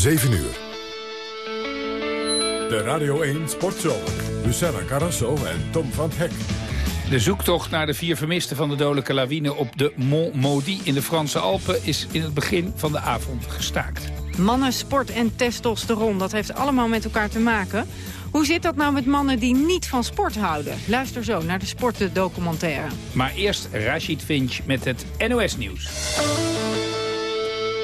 7 uur. De Radio 1 Sportshow. Luciana Carrasso en Tom van Hek. De zoektocht naar de vier vermisten van de dodelijke lawine op de Mont Maudit in de Franse Alpen is in het begin van de avond gestaakt. Mannen, sport en testosteron, dat heeft allemaal met elkaar te maken. Hoe zit dat nou met mannen die niet van sport houden? Luister zo naar de sportdocumentaire. Maar eerst Rashid Finch met het NOS-nieuws.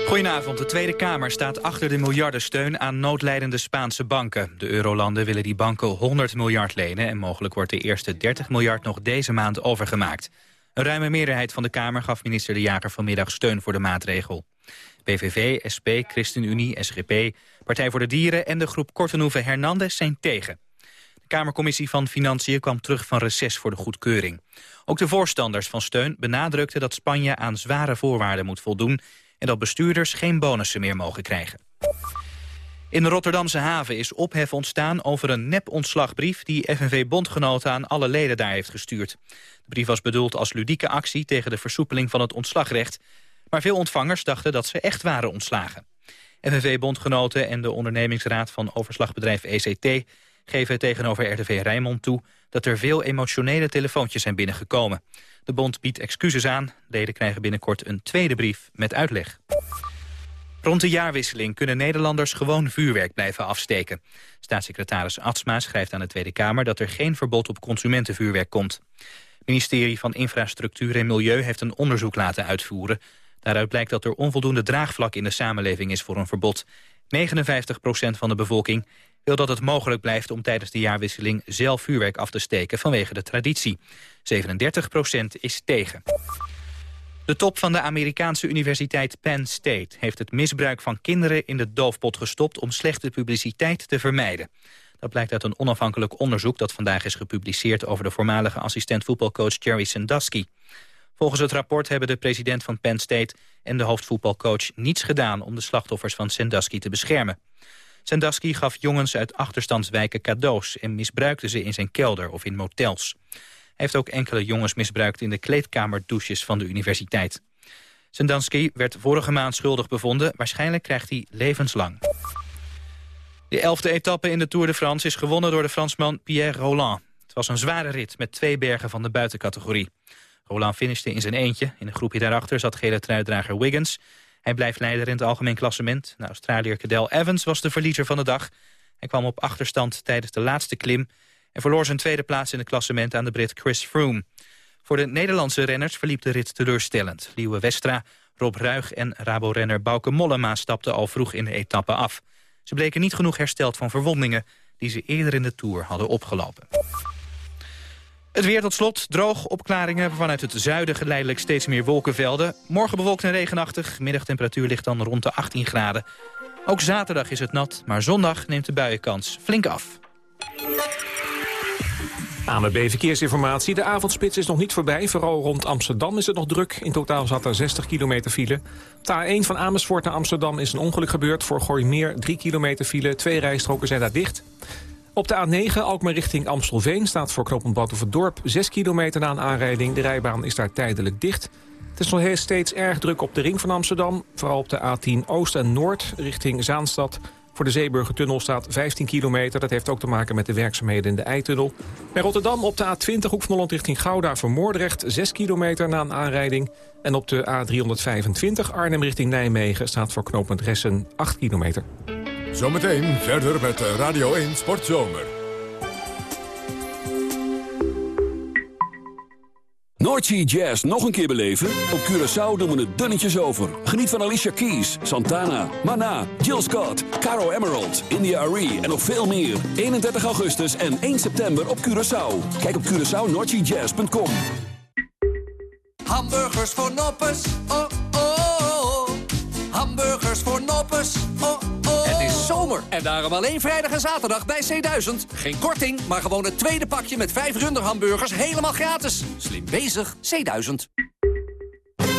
Goedenavond. De Tweede Kamer staat achter de miljardensteun aan noodlijdende Spaanse banken. De eurolanden willen die banken 100 miljard lenen... en mogelijk wordt de eerste 30 miljard nog deze maand overgemaakt. Een ruime meerderheid van de Kamer gaf minister De Jager vanmiddag steun voor de maatregel. PVV, SP, ChristenUnie, SGP, Partij voor de Dieren... en de groep Kortenhoeven Hernandez zijn tegen. De Kamercommissie van Financiën kwam terug van reces voor de goedkeuring. Ook de voorstanders van steun benadrukten dat Spanje aan zware voorwaarden moet voldoen... en dat bestuurders geen bonussen meer mogen krijgen. In de Rotterdamse haven is ophef ontstaan over een nep-ontslagbrief... die FNV-bondgenoten aan alle leden daar heeft gestuurd. De brief was bedoeld als ludieke actie tegen de versoepeling van het ontslagrecht... Maar veel ontvangers dachten dat ze echt waren ontslagen. FNV-bondgenoten en de ondernemingsraad van overslagbedrijf ECT... geven tegenover RTV Rijnmond toe dat er veel emotionele telefoontjes zijn binnengekomen. De bond biedt excuses aan. Leden krijgen binnenkort een tweede brief met uitleg. Rond de jaarwisseling kunnen Nederlanders gewoon vuurwerk blijven afsteken. Staatssecretaris Atsma schrijft aan de Tweede Kamer... dat er geen verbod op consumentenvuurwerk komt. Het ministerie van Infrastructuur en Milieu heeft een onderzoek laten uitvoeren. Daaruit blijkt dat er onvoldoende draagvlak in de samenleving is voor een verbod. 59% van de bevolking wil dat het mogelijk blijft om tijdens de jaarwisseling zelf vuurwerk af te steken vanwege de traditie. 37% is tegen. De top van de Amerikaanse universiteit Penn State heeft het misbruik van kinderen in de doofpot gestopt om slechte publiciteit te vermijden. Dat blijkt uit een onafhankelijk onderzoek dat vandaag is gepubliceerd over de voormalige assistent voetbalcoach Jerry Sandusky. Volgens het rapport hebben de president van Penn State en de hoofdvoetbalcoach niets gedaan om de slachtoffers van Sandusky te beschermen. Sandusky gaf jongens uit achterstandswijken cadeaus en misbruikte ze in zijn kelder of in motels. Hij heeft ook enkele jongens misbruikt in de kleedkamerdouches van de universiteit. Sandusky werd vorige maand schuldig bevonden. Waarschijnlijk krijgt hij levenslang. De elfde etappe in de Tour de France is gewonnen door de Fransman Pierre Roland. Het was een zware rit met twee bergen van de buitencategorie. Roland finishte in zijn eentje. In een groepje daarachter zat gele truidrager Wiggins. Hij blijft leider in het algemeen klassement. De Australiër Cadel Evans was de verliezer van de dag. Hij kwam op achterstand tijdens de laatste klim... en verloor zijn tweede plaats in het klassement aan de Brit Chris Froome. Voor de Nederlandse renners verliep de rit teleurstellend. Liewe Westra, Rob Ruig en Rabo-renner Bauke Mollema stapten al vroeg in de etappe af. Ze bleken niet genoeg hersteld van verwondingen die ze eerder in de Tour hadden opgelopen. Het weer tot slot, droog, opklaringen vanuit het zuiden geleidelijk steeds meer wolkenvelden. Morgen bewolkt en regenachtig, middagtemperatuur ligt dan rond de 18 graden. Ook zaterdag is het nat, maar zondag neemt de buienkans flink af. ANWB Verkeersinformatie. De avondspits is nog niet voorbij. Vooral rond Amsterdam is het nog druk. In totaal zat er 60 kilometer file. De A1 van Amersfoort naar Amsterdam is een ongeluk gebeurd. Voor meer 3 kilometer file. Twee rijstroken zijn daar dicht. Op de A9 Alkmaar richting Amstelveen staat voor knooppunt Dorp 6 kilometer na een aanrijding. De rijbaan is daar tijdelijk dicht. Het is nog steeds erg druk op de ring van Amsterdam. Vooral op de A10 Oost en Noord richting Zaanstad. Voor de Zeeburgertunnel staat 15 kilometer. Dat heeft ook te maken met de werkzaamheden in de Eitunnel. Bij Rotterdam op de A20 Hoek van Holland richting Gouda voor Moordrecht 6 kilometer na een aanrijding. En op de A325 Arnhem richting Nijmegen staat voor knooppunt Ressen 8 kilometer. Zometeen verder met Radio 1 Sportzomer. Noordsea Jazz nog een keer beleven? Op Curaçao doen we het dunnetjes over. Geniet van Alicia Keys, Santana, Mana, Jill Scott, Caro Emerald, India Arie en nog veel meer. 31 augustus en 1 september op Curaçao. Kijk op CuraçaoNoordseaJazz.com Hamburgers voor noppes, oh oh oh. Hamburgers voor noppes, zomer. En daarom alleen vrijdag en zaterdag bij C1000. Geen korting, maar gewoon het tweede pakje met vijf runderhamburgers helemaal gratis. Slim bezig, C1000.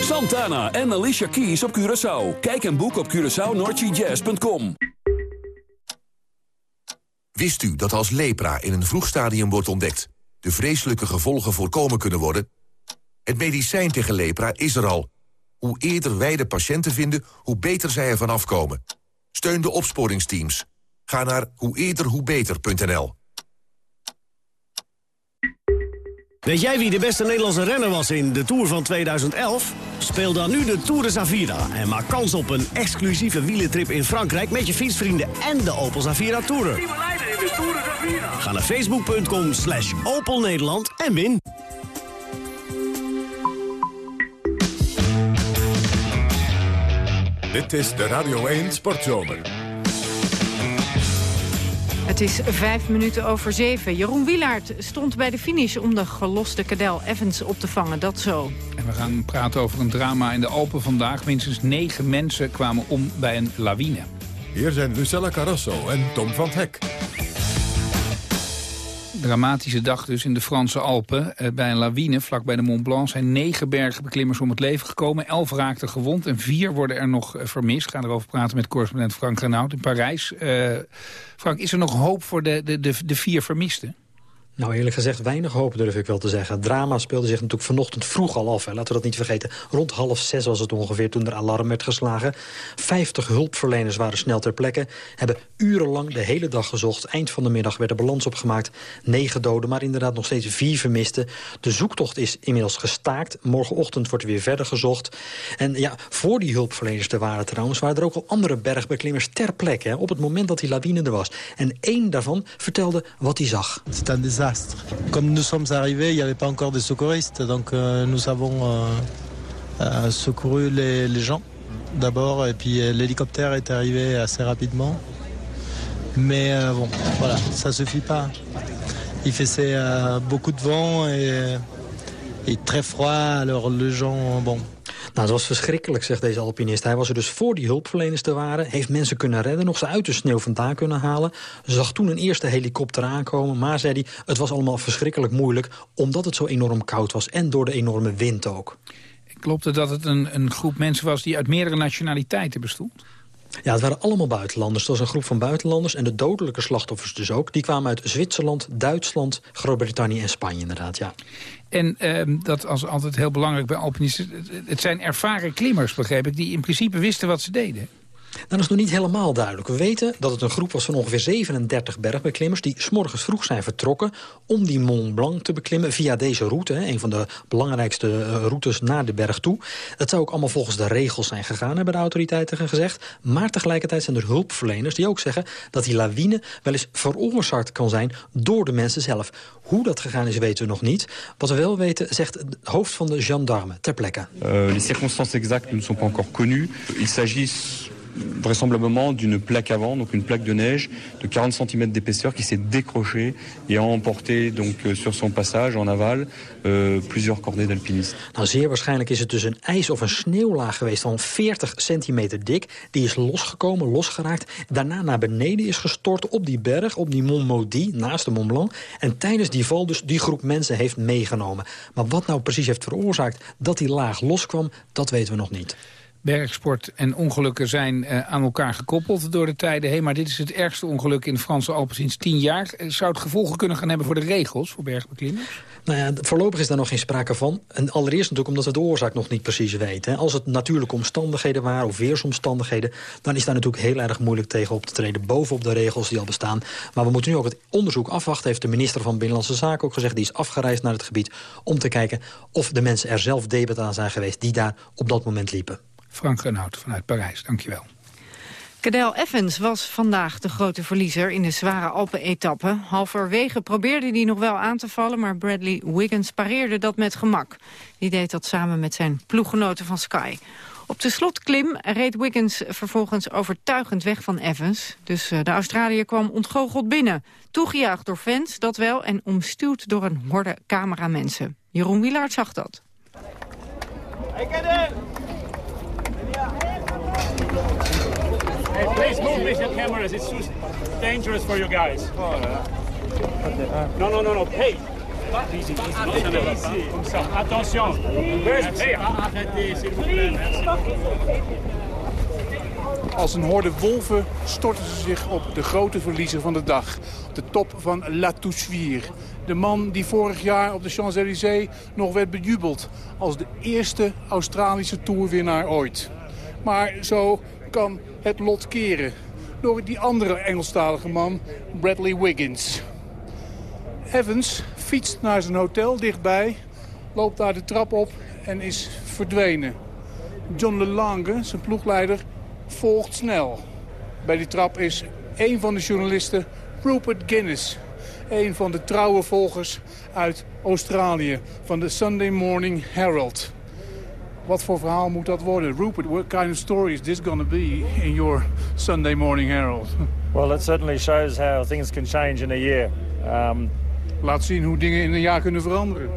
Santana en Alicia Keys op Curaçao. Kijk en boek op CuraçaoNordGJazz.com. Wist u dat als lepra in een vroeg stadium wordt ontdekt... de vreselijke gevolgen voorkomen kunnen worden? Het medicijn tegen lepra is er al. Hoe eerder wij de patiënten vinden, hoe beter zij ervan afkomen... Steun de opsporingsteams. Ga naar hoe eerder hoe beter.nl. Weet jij wie de beste Nederlandse renner was in de Tour van 2011? Speel dan nu de Tour de Zavira en maak kans op een exclusieve wielentrip in Frankrijk... met je fietsvrienden en de Opel Zavira Tourer. Ga naar facebook.com slash Opel Nederland en win. Dit is de Radio 1 Sportzomer. Het is vijf minuten over zeven. Jeroen Wielaert stond bij de finish om de geloste Cadel Evans op te vangen. Dat zo. En we gaan praten over een drama in de Alpen vandaag. Minstens negen mensen kwamen om bij een lawine. Hier zijn Lucella Carrasso en Tom van Hek dramatische dag dus in de Franse Alpen. Eh, bij een lawine vlak bij de Mont Blanc zijn negen bergbeklimmers om het leven gekomen. Elf raakten gewond en vier worden er nog eh, vermist. We gaan erover praten met correspondent Frank Renaud in Parijs. Uh, Frank, is er nog hoop voor de, de, de vier vermisten? Nou, eerlijk gezegd, weinig hoop durf ik wel te zeggen. Drama speelde zich natuurlijk vanochtend vroeg al af. Laten we dat niet vergeten. Rond half zes was het ongeveer toen er alarm werd geslagen. Vijftig hulpverleners waren snel ter plekke. Hebben urenlang de hele dag gezocht. Eind van de middag werd de balans opgemaakt. Negen doden, maar inderdaad nog steeds vier vermisten. De zoektocht is inmiddels gestaakt. Morgenochtend wordt er weer verder gezocht. En ja, voor die hulpverleners er waren trouwens... waren er ook al andere bergbeklimmers ter plekke. Hè, op het moment dat die lawine er was. En één daarvan vertelde wat hij zag. Comme nous sommes arrivés, il n'y avait pas encore de secouristes, donc euh, nous avons euh, euh, secouru les, gens d'abord, et puis l'hélicoptère est arrivé assez rapidement. Mais bon, voilà, ça suffit pas. Il faisait beaucoup de vent et, et très froid, alors les gens, bon, Nou, dat was verschrikkelijk, zegt deze alpinist. Hij was er dus voor die hulpverleners te waren. Heeft mensen kunnen redden, nog ze uit de sneeuw vandaan kunnen halen. Zag toen een eerste helikopter aankomen. Maar, zei hij, het was allemaal verschrikkelijk moeilijk... omdat het zo enorm koud was en door de enorme wind ook. Klopt het dat het een, een groep mensen was die uit meerdere nationaliteiten bestond? Ja, het waren allemaal buitenlanders. Het was een groep van buitenlanders. En de dodelijke slachtoffers dus ook. Die kwamen uit Zwitserland, Duitsland, Groot-Brittannië en Spanje inderdaad, ja. En uh, dat is altijd heel belangrijk bij alpinisten. Het zijn ervaren klimmers, begreep ik, die in principe wisten wat ze deden. Dat is nog niet helemaal duidelijk. We weten dat het een groep was van ongeveer 37 bergbeklimmers... die s'morgens vroeg zijn vertrokken om die Mont Blanc te beklimmen... via deze route, een van de belangrijkste eh, routes naar de berg toe. Het zou ook allemaal volgens de regels zijn gegaan, hebben de autoriteiten gezegd. Maar tegelijkertijd zijn er hulpverleners die ook zeggen... dat die lawine wel eens veroorzaakt kan zijn door de mensen zelf. Hoe dat gegaan is, weten we nog niet. Wat we wel weten, zegt het hoofd van de gendarme ter plekke. Uh, les circonstances exactes ne sont pas encore connues. Il s'agit vraisemblablement d'une plaque avant, donc une plaque de neige de 40 cm d'épaisseur qui s'est décrochée et a emporté donc euh, sur son passage en aval uh, plusieurs cordées d'alpinistes. Nou, zeer waarschijnlijk is het dus een ijs- of een sneeuwlaag geweest van 40 centimeter dik. Die is losgekomen, losgeraakt, daarna naar beneden is gestort op die berg, op die Mont Maudit, naast de Mont Blanc. En tijdens die val dus die groep mensen heeft meegenomen. Maar wat nou precies heeft veroorzaakt dat die laag loskwam, dat weten we nog niet. Bergsport en ongelukken zijn uh, aan elkaar gekoppeld door de tijden heen. Maar dit is het ergste ongeluk in de Franse Alpen sinds tien jaar. Uh, zou het gevolgen kunnen gaan hebben voor de regels voor bergbeklimmers? Nou ja, voorlopig is daar nog geen sprake van. En allereerst natuurlijk omdat we de oorzaak nog niet precies weten. Als het natuurlijke omstandigheden waren of weersomstandigheden... dan is daar natuurlijk heel erg moeilijk tegen op te treden... bovenop de regels die al bestaan. Maar we moeten nu ook het onderzoek afwachten... heeft de minister van Binnenlandse Zaken ook gezegd. Die is afgereisd naar het gebied om te kijken... of de mensen er zelf debet aan zijn geweest... die daar op dat moment liepen. Frank Renaud vanuit Parijs, dankjewel. Cadel Evans was vandaag de grote verliezer in de zware Alpen-etappe. Halverwege probeerde hij nog wel aan te vallen, maar Bradley Wiggins pareerde dat met gemak. Die deed dat samen met zijn ploeggenoten van Sky. Op de slotklim reed Wiggins vervolgens overtuigend weg van Evans. Dus uh, de Australiër kwam ontgoocheld binnen. Toegejuicht door fans, dat wel, en omstuwd door een horde cameramensen. Jeroen Wielaert zag dat. Hey, get in! Hey, please move with the cameras. It's too dangerous for you guys. No, no, no, no. Hey. Easy, easy. Comme ça. Attention. Hey, arrêtez, s'il vous plaît. Als een horde wolven storten ze zich op de grote verliezer van de dag. De top van La Toussuire. De man die vorig jaar op de Champs-Élysées nog werd bejubeld... als de eerste Australische toerwinnaar ooit. Maar zo kan het lot keren. door die andere Engelstalige man, Bradley Wiggins. Evans fietst naar zijn hotel dichtbij, loopt daar de trap op en is verdwenen. John LeLange, zijn ploegleider, volgt snel. Bij die trap is een van de journalisten, Rupert Guinness. Een van de trouwe volgers uit Australië van de Sunday Morning Herald. Wat voor verhaal moet dat worden? Rupert, what kind of story is this going to be in your Sunday Morning Herald? Well, it certainly shows how things can change in a year. Um, Laat zien hoe dingen in een jaar kunnen veranderen.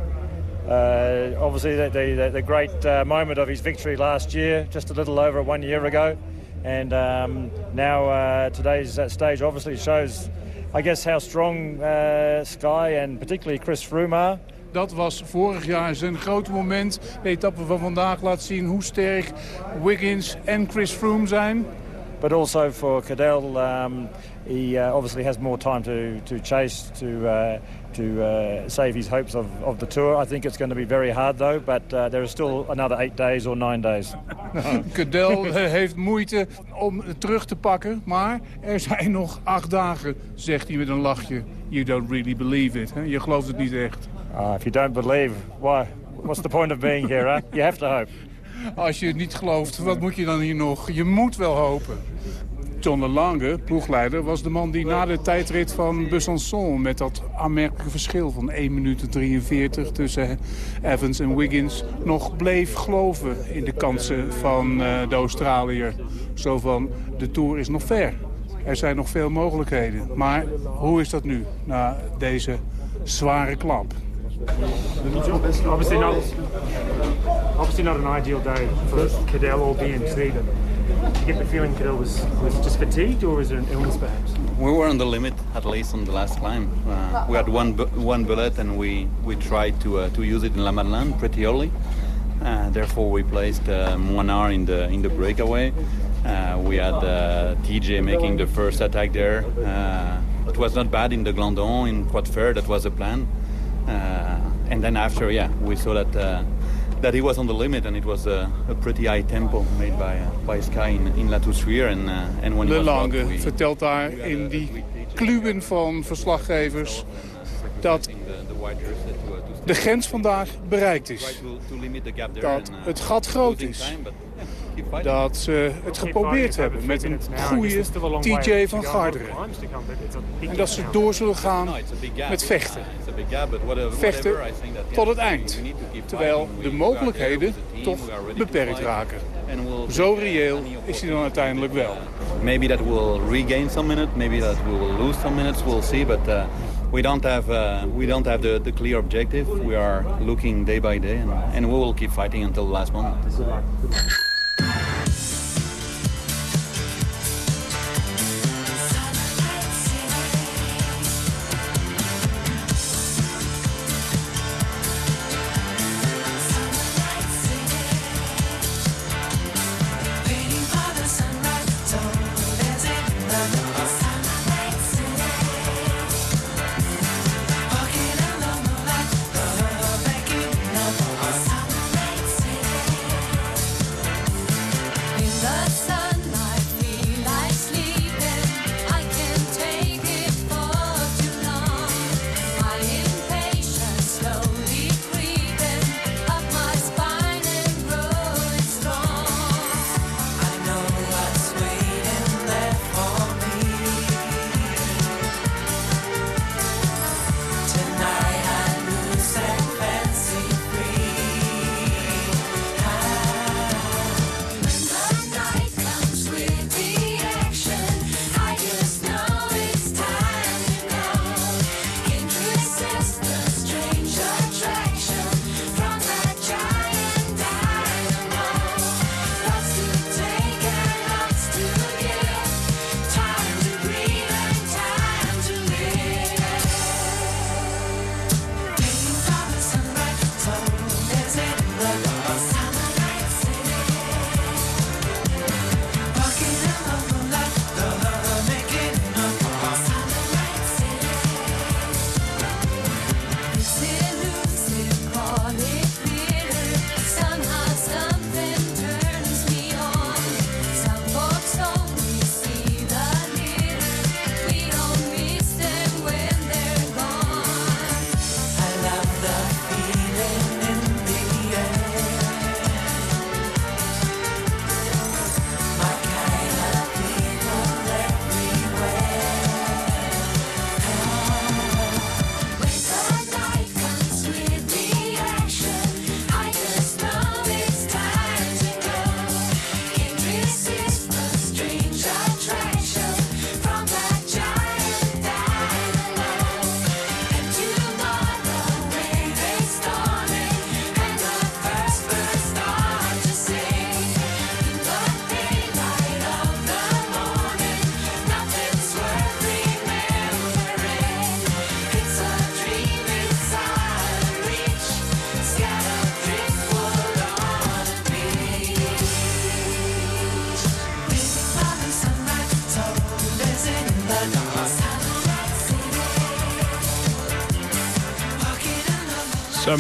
Uh, obviously, the, the, the great uh, moment of his victory last year, just a little over one year ago. And um, now uh, today's stage obviously shows, I guess, how strong uh, Sky and particularly Chris Froome are. Dat was vorig jaar zijn grote moment. De etappe van vandaag laat zien hoe sterk Wiggins en Chris Froome zijn. But also for Cadell, um, he uh, obviously has more time to, to chase, to, uh, to uh, save his hopes of, of the Tour. I think it's going to be very hard though, but uh, there is still another eight days or nine days. Cadell heeft moeite om terug te pakken, maar er zijn nog acht dagen, zegt hij met een lachje. You don't really believe it. Hè? Je gelooft het niet echt. Uh, if you don't believe, why, what's the point of being here? You have to hope. Als je het niet gelooft, wat moet je dan hier nog? Je moet wel hopen. John Lange, ploegleider, was de man die na de tijdrit van Besançon... met dat aanmerkelijke verschil van 1 minuut en 43 tussen Evans en Wiggins... nog bleef geloven in de kansen van uh, de Australiër. Zo van, de Tour is nog ver. Er zijn nog veel mogelijkheden. Maar hoe is dat nu, na deze zware klap? Obviously not, obviously not an ideal day for Cadell or BMC. Did you get the feeling Cadell was, was just fatigued or was there an illness perhaps? We were on the limit, at least on the last climb. Uh, we had one one bullet and we, we tried to, uh, to use it in La Madeleine pretty early. Uh, therefore we placed um, one hour in the, in the breakaway. Uh, we had uh, TJ making the first attack there. Uh, it was not bad in the Glandon, in Poitevert, that was the plan. And then after, yeah, we saw that that he was on the limit and it was a, a pretty high tempo made by, uh, by Sky in, in La. And, uh, and when Le Lange we, vertelt daar in die kluwen van verslaggevers dat de grens vandaag bereikt is. Dat het gat groot is. Dat ze het geprobeerd hebben met een goede TJ van Garderen. En dat ze door zullen gaan met vechten. Vechten tot het eind. Terwijl de mogelijkheden toch beperkt raken. Zo reëel is hij dan uiteindelijk wel. Maybe that will regain some minutes, maybe that we will lose some minutes, we'll see. But uh, we don't have uh, we don't have the, the clear objective. We are looking day by day, and, and we will keep fighting until the last moment.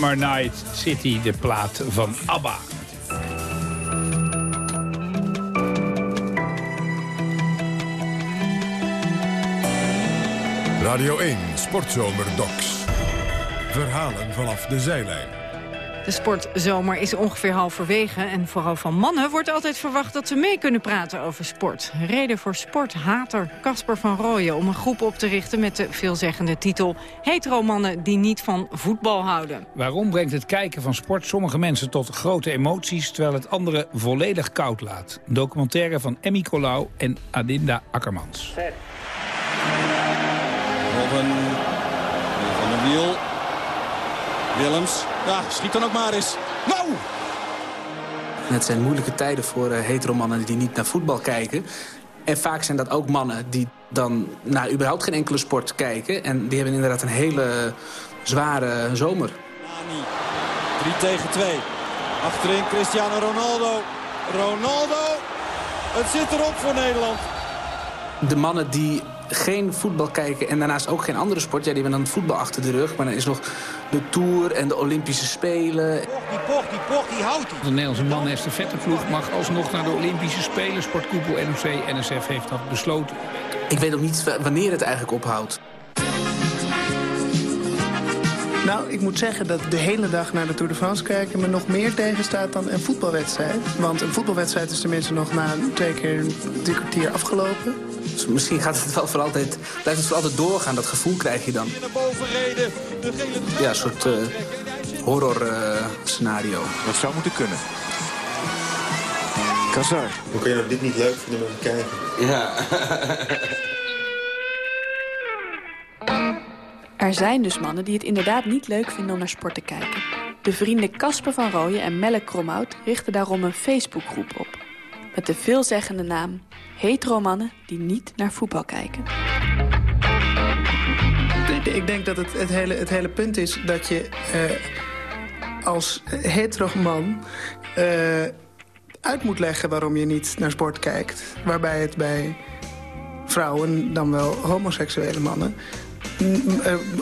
Summer Night City, de plaat van ABBA. Radio 1 Sportzomer Docs. Verhalen vanaf de zijlijn. De sportzomer is ongeveer halverwege en vooral van mannen wordt altijd verwacht dat ze mee kunnen praten over sport. Reden voor sporthater Casper van Rooyen om een groep op te richten met de veelzeggende titel Hetero-mannen die niet van voetbal houden. Waarom brengt het kijken van sport sommige mensen tot grote emoties... terwijl het anderen volledig koud laat? Een documentaire van Emmy Colau en Adinda Akkermans. Robben van de wiel. Willems. Ja, schiet dan ook maar eens. Nou! Het zijn moeilijke tijden voor uh, heteromannen die niet naar voetbal kijken. En vaak zijn dat ook mannen die dan naar überhaupt geen enkele sport kijken. En die hebben inderdaad een hele zware zomer. Nani, 3 tegen 2. Achterin Cristiano Ronaldo. Ronaldo. Het zit erop voor Nederland. De mannen die geen voetbal kijken en daarnaast ook geen andere sport. Ja, die hebben dan het voetbal achter de rug. Maar dan is nog de Tour en de Olympische Spelen. Die pocht, die pocht, die houdt. De Nederlandse mannen ploeg mag alsnog naar de Olympische Spelen. Sportkoepel NOC, NSF heeft dat besloten. Ik weet ook niet wanneer het eigenlijk ophoudt. Nou, ik moet zeggen dat de hele dag naar de Tour de France kijken... me nog meer tegenstaat dan een voetbalwedstrijd. Want een voetbalwedstrijd is tenminste nog na twee keer drie kwartier afgelopen. Dus misschien gaat het wel voor altijd, blijft het voor altijd doorgaan. Dat gevoel krijg je dan. Ja, een soort uh, horror uh, scenario. Dat zou moeten kunnen. Kazar. Hoe kun je nou dit niet leuk vinden om te kijken? Ja. Er zijn dus mannen die het inderdaad niet leuk vinden om naar sport te kijken. De vrienden Casper van Rooyen en Melle Kromhout richten daarom een Facebookgroep op. Met de veelzeggende naam Hetero-mannen die niet naar voetbal kijken. Ik denk dat het, het, hele, het hele punt is dat je uh, als hetero-man... Uh, uit moet leggen waarom je niet naar sport kijkt. Waarbij het bij vrouwen, dan wel homoseksuele mannen eh,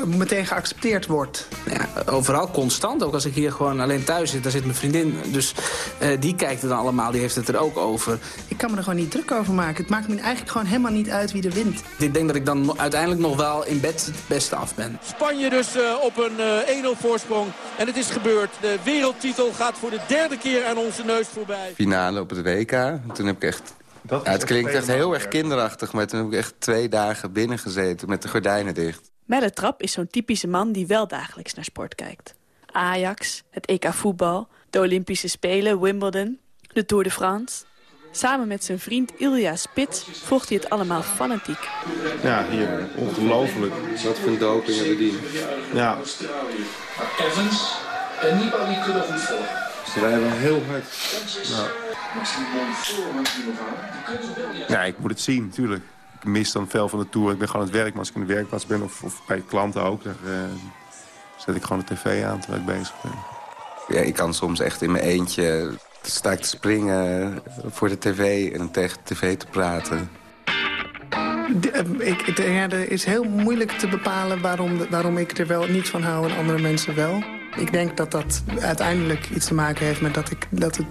meteen geaccepteerd wordt. Ja, overal constant. Ook als ik hier gewoon alleen thuis zit, daar zit mijn vriendin. Dus uh, die kijkt het dan allemaal, die heeft het er ook over. Ik kan me er gewoon niet druk over maken. Het maakt me eigenlijk gewoon helemaal niet uit wie er wint. Ik denk dat ik dan uiteindelijk nog wel in bed het beste af ben. Spanje dus uh, op een 1-0 voorsprong. En het is gebeurd. De wereldtitel gaat voor de derde keer aan onze neus voorbij. Finale op het WK. Toen heb ik echt ja, het klinkt echt heel erg kinderachtig, maar toen heb ik echt twee dagen binnen gezeten met de gordijnen dicht. Melle Trap is zo'n typische man die wel dagelijks naar sport kijkt. Ajax, het EK voetbal, de Olympische Spelen, Wimbledon, de Tour de France. Samen met zijn vriend Ilja Spits volgt hij het allemaal fanatiek. Ja, hier, ongelooflijk. Wat voor doping hebben die? Ja. Evans en Nibali kunnen goed volgen. Ze rijden heel hard. Nou. Ja, ik moet het zien, natuurlijk. Ik mis dan veel van de Tour. Ik ben gewoon aan het werk, maar als ik in de werkplaats ben of, of bij klanten ook... dan uh, zet ik gewoon de tv aan terwijl ik bezig ben. Ja, ik kan soms echt in mijn eentje... sta ik te springen voor de tv en tegen de tv te praten. De, eh, ik, ja, het is heel moeilijk te bepalen waarom, waarom ik er wel niet van hou en andere mensen wel. Ik denk dat dat uiteindelijk iets te maken heeft met dat ik... Dat het,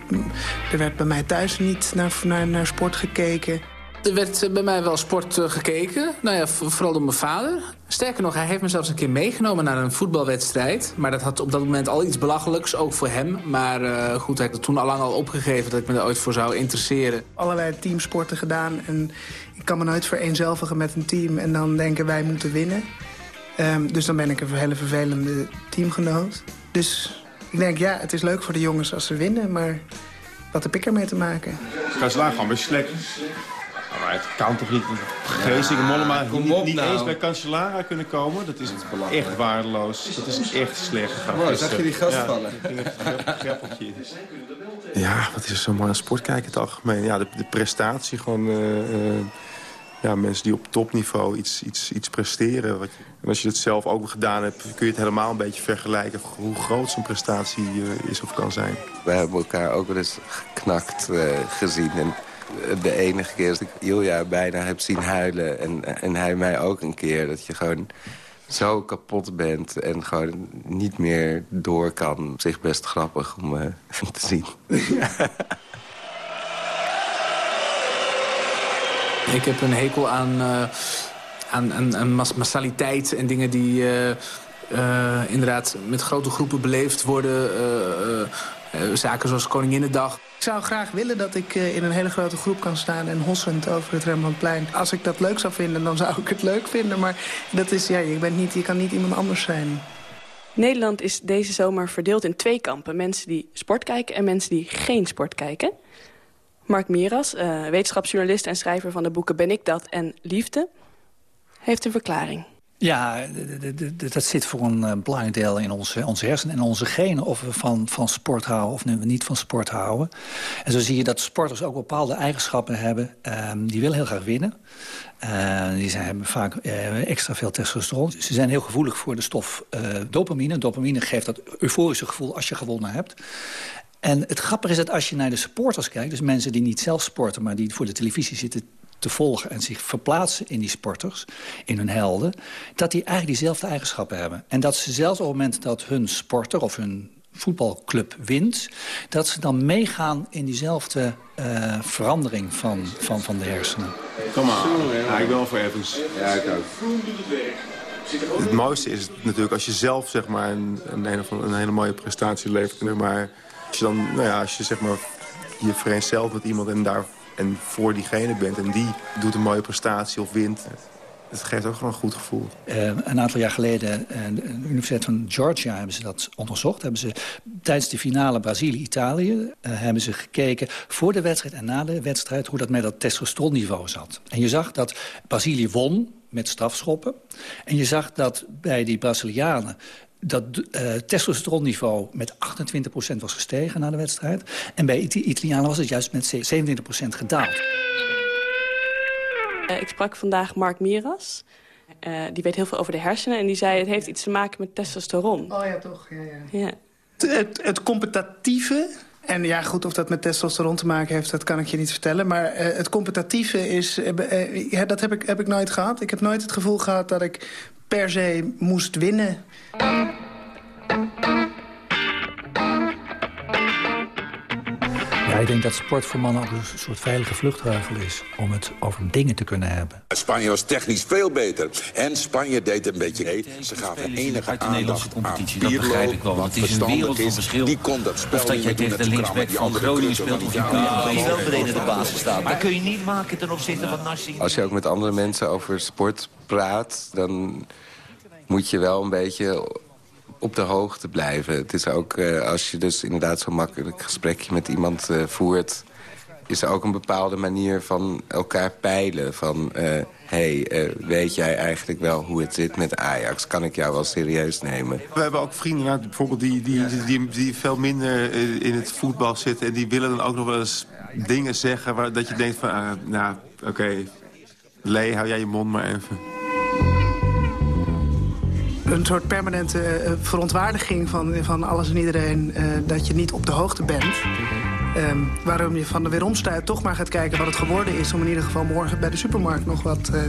er werd bij mij thuis niet naar, naar, naar sport gekeken. Er werd bij mij wel sport uh, gekeken. Nou ja, vooral door mijn vader. Sterker nog, hij heeft me zelfs een keer meegenomen naar een voetbalwedstrijd. Maar dat had op dat moment al iets belachelijks, ook voor hem. Maar uh, goed, hij had toen al lang al opgegeven dat ik me er ooit voor zou interesseren. Allerlei teamsporten gedaan en ik kan me nooit vereenzelvigen met een team... en dan denken wij moeten winnen. Um, dus dan ben ik een hele vervelende teamgenoot. Dus ik denk, ja, het is leuk voor de jongens als ze winnen, maar wat heb ik ermee te maken? Kanselaar gewoon best slecht. Maar het kan toch niet Geesink en Mollema niet, niet nou. eens bij Cancellara kunnen komen? Dat is echt waardeloos. Dat is echt slecht gegaan. Wow, zag je die gast ja, vallen? Ja, wat is er zo mooi aan sport kijken het algemeen? Ja, de, de prestatie gewoon... Uh, uh, ja, mensen die op topniveau iets, iets, iets presteren. Wat je, en als je het zelf ook gedaan hebt, kun je het helemaal een beetje vergelijken... hoe groot zo'n prestatie uh, is of kan zijn. We hebben elkaar ook wel eens geknakt uh, gezien. En de enige keer dat ik Ilja bijna heb zien huilen... en, en hij mij ook een keer, dat je gewoon zo kapot bent... en gewoon niet meer door kan. Op zich best grappig om uh, te zien. Ik heb een hekel aan, uh, aan, aan, aan massaliteit en dingen die uh, uh, inderdaad met grote groepen beleefd worden. zaken zoals Koninginnedag. Ik zou graag willen dat ik in een hele grote groep kan staan en hossend over het Rembrandtplein. Als ik dat leuk zou vinden, dan zou ik het leuk vinden. Maar dat is, ja, je, bent niet, je kan niet iemand anders zijn. Nederland is deze zomer verdeeld in twee kampen. Mensen die sport kijken en mensen die geen sport kijken. Mark Miras, uh, wetenschapsjournalist en schrijver van de boeken Ben ik dat en Liefde, heeft een verklaring. Ja, dat zit voor een eh, belangrijk deel in onze, onze hersenen en onze genen... of we van, van sport houden of we niet van sport houden. En zo zie je dat sporters ook bepaalde eigenschappen hebben. Um, die willen heel graag winnen. Uh, die zijn, hebben vaak uh, extra veel testosteron. Ze zijn heel gevoelig voor de stof uh, dopamine. Dopamine geeft dat euforische gevoel als je gewonnen hebt. En het grappige is dat als je naar de supporters kijkt... dus mensen die niet zelf sporten, maar die voor de televisie zitten te volgen... en zich verplaatsen in die sporters, in hun helden... dat die eigenlijk diezelfde eigenschappen hebben. En dat ze zelfs op het moment dat hun sporter of hun voetbalclub wint... dat ze dan meegaan in diezelfde uh, verandering van, van, van de hersenen. Kom maar. Ja, ik ben wel voor Evans. Ja, ik ook. Het mooiste is natuurlijk als je zelf zeg maar, een, een, een hele mooie prestatie levert. Maar als je dan, nou ja, als je zeg maar je vereenzelft met iemand en, daar, en voor diegene bent... en die doet een mooie prestatie of wint... Het geeft ook gewoon een goed gevoel. Uh, een aantal jaar geleden, uh, de Universiteit van Georgia hebben ze dat onderzocht. Hebben ze, tijdens de finale Brazilië-Italië uh, hebben ze gekeken voor de wedstrijd en na de wedstrijd... hoe dat met dat testosteronniveau zat. En je zag dat Brazilië won met strafschoppen. En je zag dat bij die Brazilianen dat uh, testosteronniveau met 28% was gestegen na de wedstrijd. En bij It Italianen was het juist met 27% gedaald. Uh, ik sprak vandaag Mark Miras. Uh, die weet heel veel over de hersenen. En die zei het heeft iets te maken met testosteron. Oh ja, toch. Ja, ja. ja. Het, het competitieve en ja, goed, of dat met testosteron te maken heeft, dat kan ik je niet vertellen. Maar uh, het competitieve is, uh, uh, dat heb ik, heb ik nooit gehad. Ik heb nooit het gevoel gehad dat ik per se moest winnen. Ja, ik denk dat sport voor mannen ook een soort veilige vluchtruimte is... om het over dingen te kunnen hebben. Spanje was technisch veel beter. En Spanje deed een beetje mee. Ze gaven enige uit de Nederlandse competitie. Dat begrijp ik wel, want het is een wereld van verschil. Die kon dat spel of dat jij tegen de linksback van Groningen speelt... of je kun wel binnen de basis staat. Maar kun je niet maken ten opzichte van Nassi. Als je ook met andere mensen over sport praat... dan moet je wel een beetje op de hoogte blijven. Het is ook, uh, als je dus inderdaad zo'n makkelijk gesprekje met iemand uh, voert... is er ook een bepaalde manier van elkaar peilen. Van, hé, uh, hey, weet jij eigenlijk wel hoe het zit met Ajax? Kan ik jou wel serieus nemen? We hebben ook vrienden nou, bijvoorbeeld die, die, die, die, veel minder in het voetbal zitten... en die willen dan ook nog wel eens dingen zeggen... Waar, dat je denkt van, ah, nou, oké, Lee, hou jij je mond maar even een soort permanente uh, verontwaardiging van, van alles en iedereen... Uh, dat je niet op de hoogte bent. Um, waarom je van de weeromstuit toch maar gaat kijken wat het geworden is... om in ieder geval morgen bij de supermarkt nog wat uh,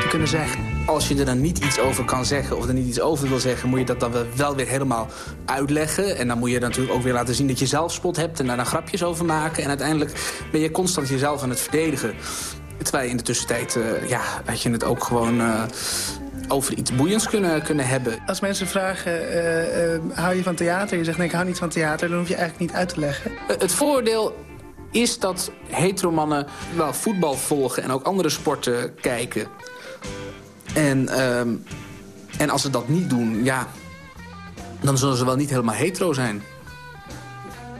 te kunnen zeggen. Als je er dan niet iets over kan zeggen of er niet iets over wil zeggen... moet je dat dan wel weer helemaal uitleggen. En dan moet je natuurlijk ook weer laten zien dat je zelfspot hebt... en daar dan grapjes over maken. En uiteindelijk ben je constant jezelf aan het verdedigen. Terwijl je in de tussentijd, ja, dat je het ook gewoon over iets boeiends kunnen, kunnen hebben. Als mensen vragen, uh, uh, hou je van theater? Je zegt, nee, ik hou niet van theater. Dan hoef je eigenlijk niet uit te leggen. Het voordeel is dat heteromannen wel voetbal volgen... en ook andere sporten kijken. En, uh, en als ze dat niet doen, ja... dan zullen ze wel niet helemaal hetero zijn.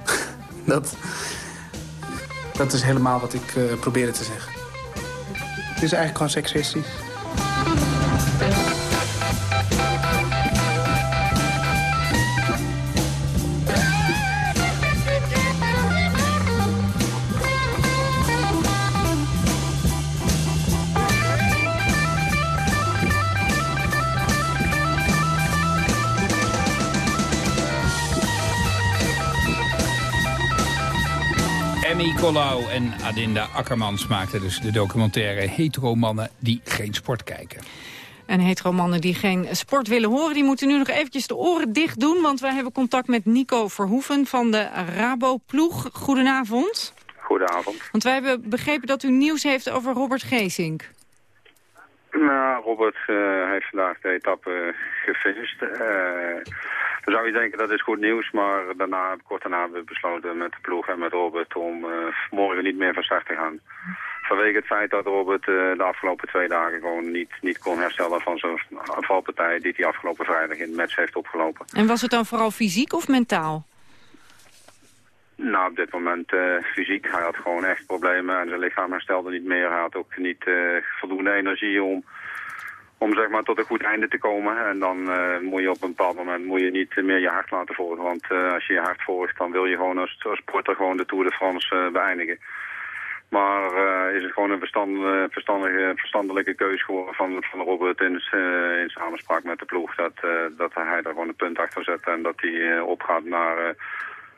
dat, dat is helemaal wat ik probeerde te zeggen. Het is eigenlijk gewoon seksistisch. Emmy Kolau en Adinda Akkermans maakten dus de documentaire heteromannen die geen sport kijken. En heteromannen die geen sport willen horen... die moeten nu nog eventjes de oren dicht doen... want wij hebben contact met Nico Verhoeven van de Rabo-ploeg. Goedenavond. Goedenavond. Want wij hebben begrepen dat u nieuws heeft over Robert Geesink. Nou, Robert uh, heeft vandaag de etappe gefinished. Uh, dan zou je denken dat is goed nieuws, maar daarna, kort daarna hebben we besloten met de ploeg en met Robert om uh, morgen niet meer van start te gaan. Vanwege het feit dat Robert de afgelopen twee dagen gewoon niet, niet kon herstellen van zo'n valpartij die hij afgelopen vrijdag in het match heeft opgelopen. En was het dan vooral fysiek of mentaal? Nou, op dit moment uh, fysiek. Hij had gewoon echt problemen en zijn lichaam herstelde niet meer. Hij had ook niet voldoende energie om, om zeg maar, tot een goed einde te komen. En dan uh, moet je op een bepaald moment moet je niet meer je hart laten volgen. Want als je je hart volgt, dan wil je gewoon als, als sporter gewoon de Tour de France beëindigen. Maar is het gewoon een verstand, verstandige, verstandelijke keuze geworden van, van Robert in, in samenspraak met de ploeg. Dat, dat hij daar gewoon een punt achter zet en dat hij opgaat naar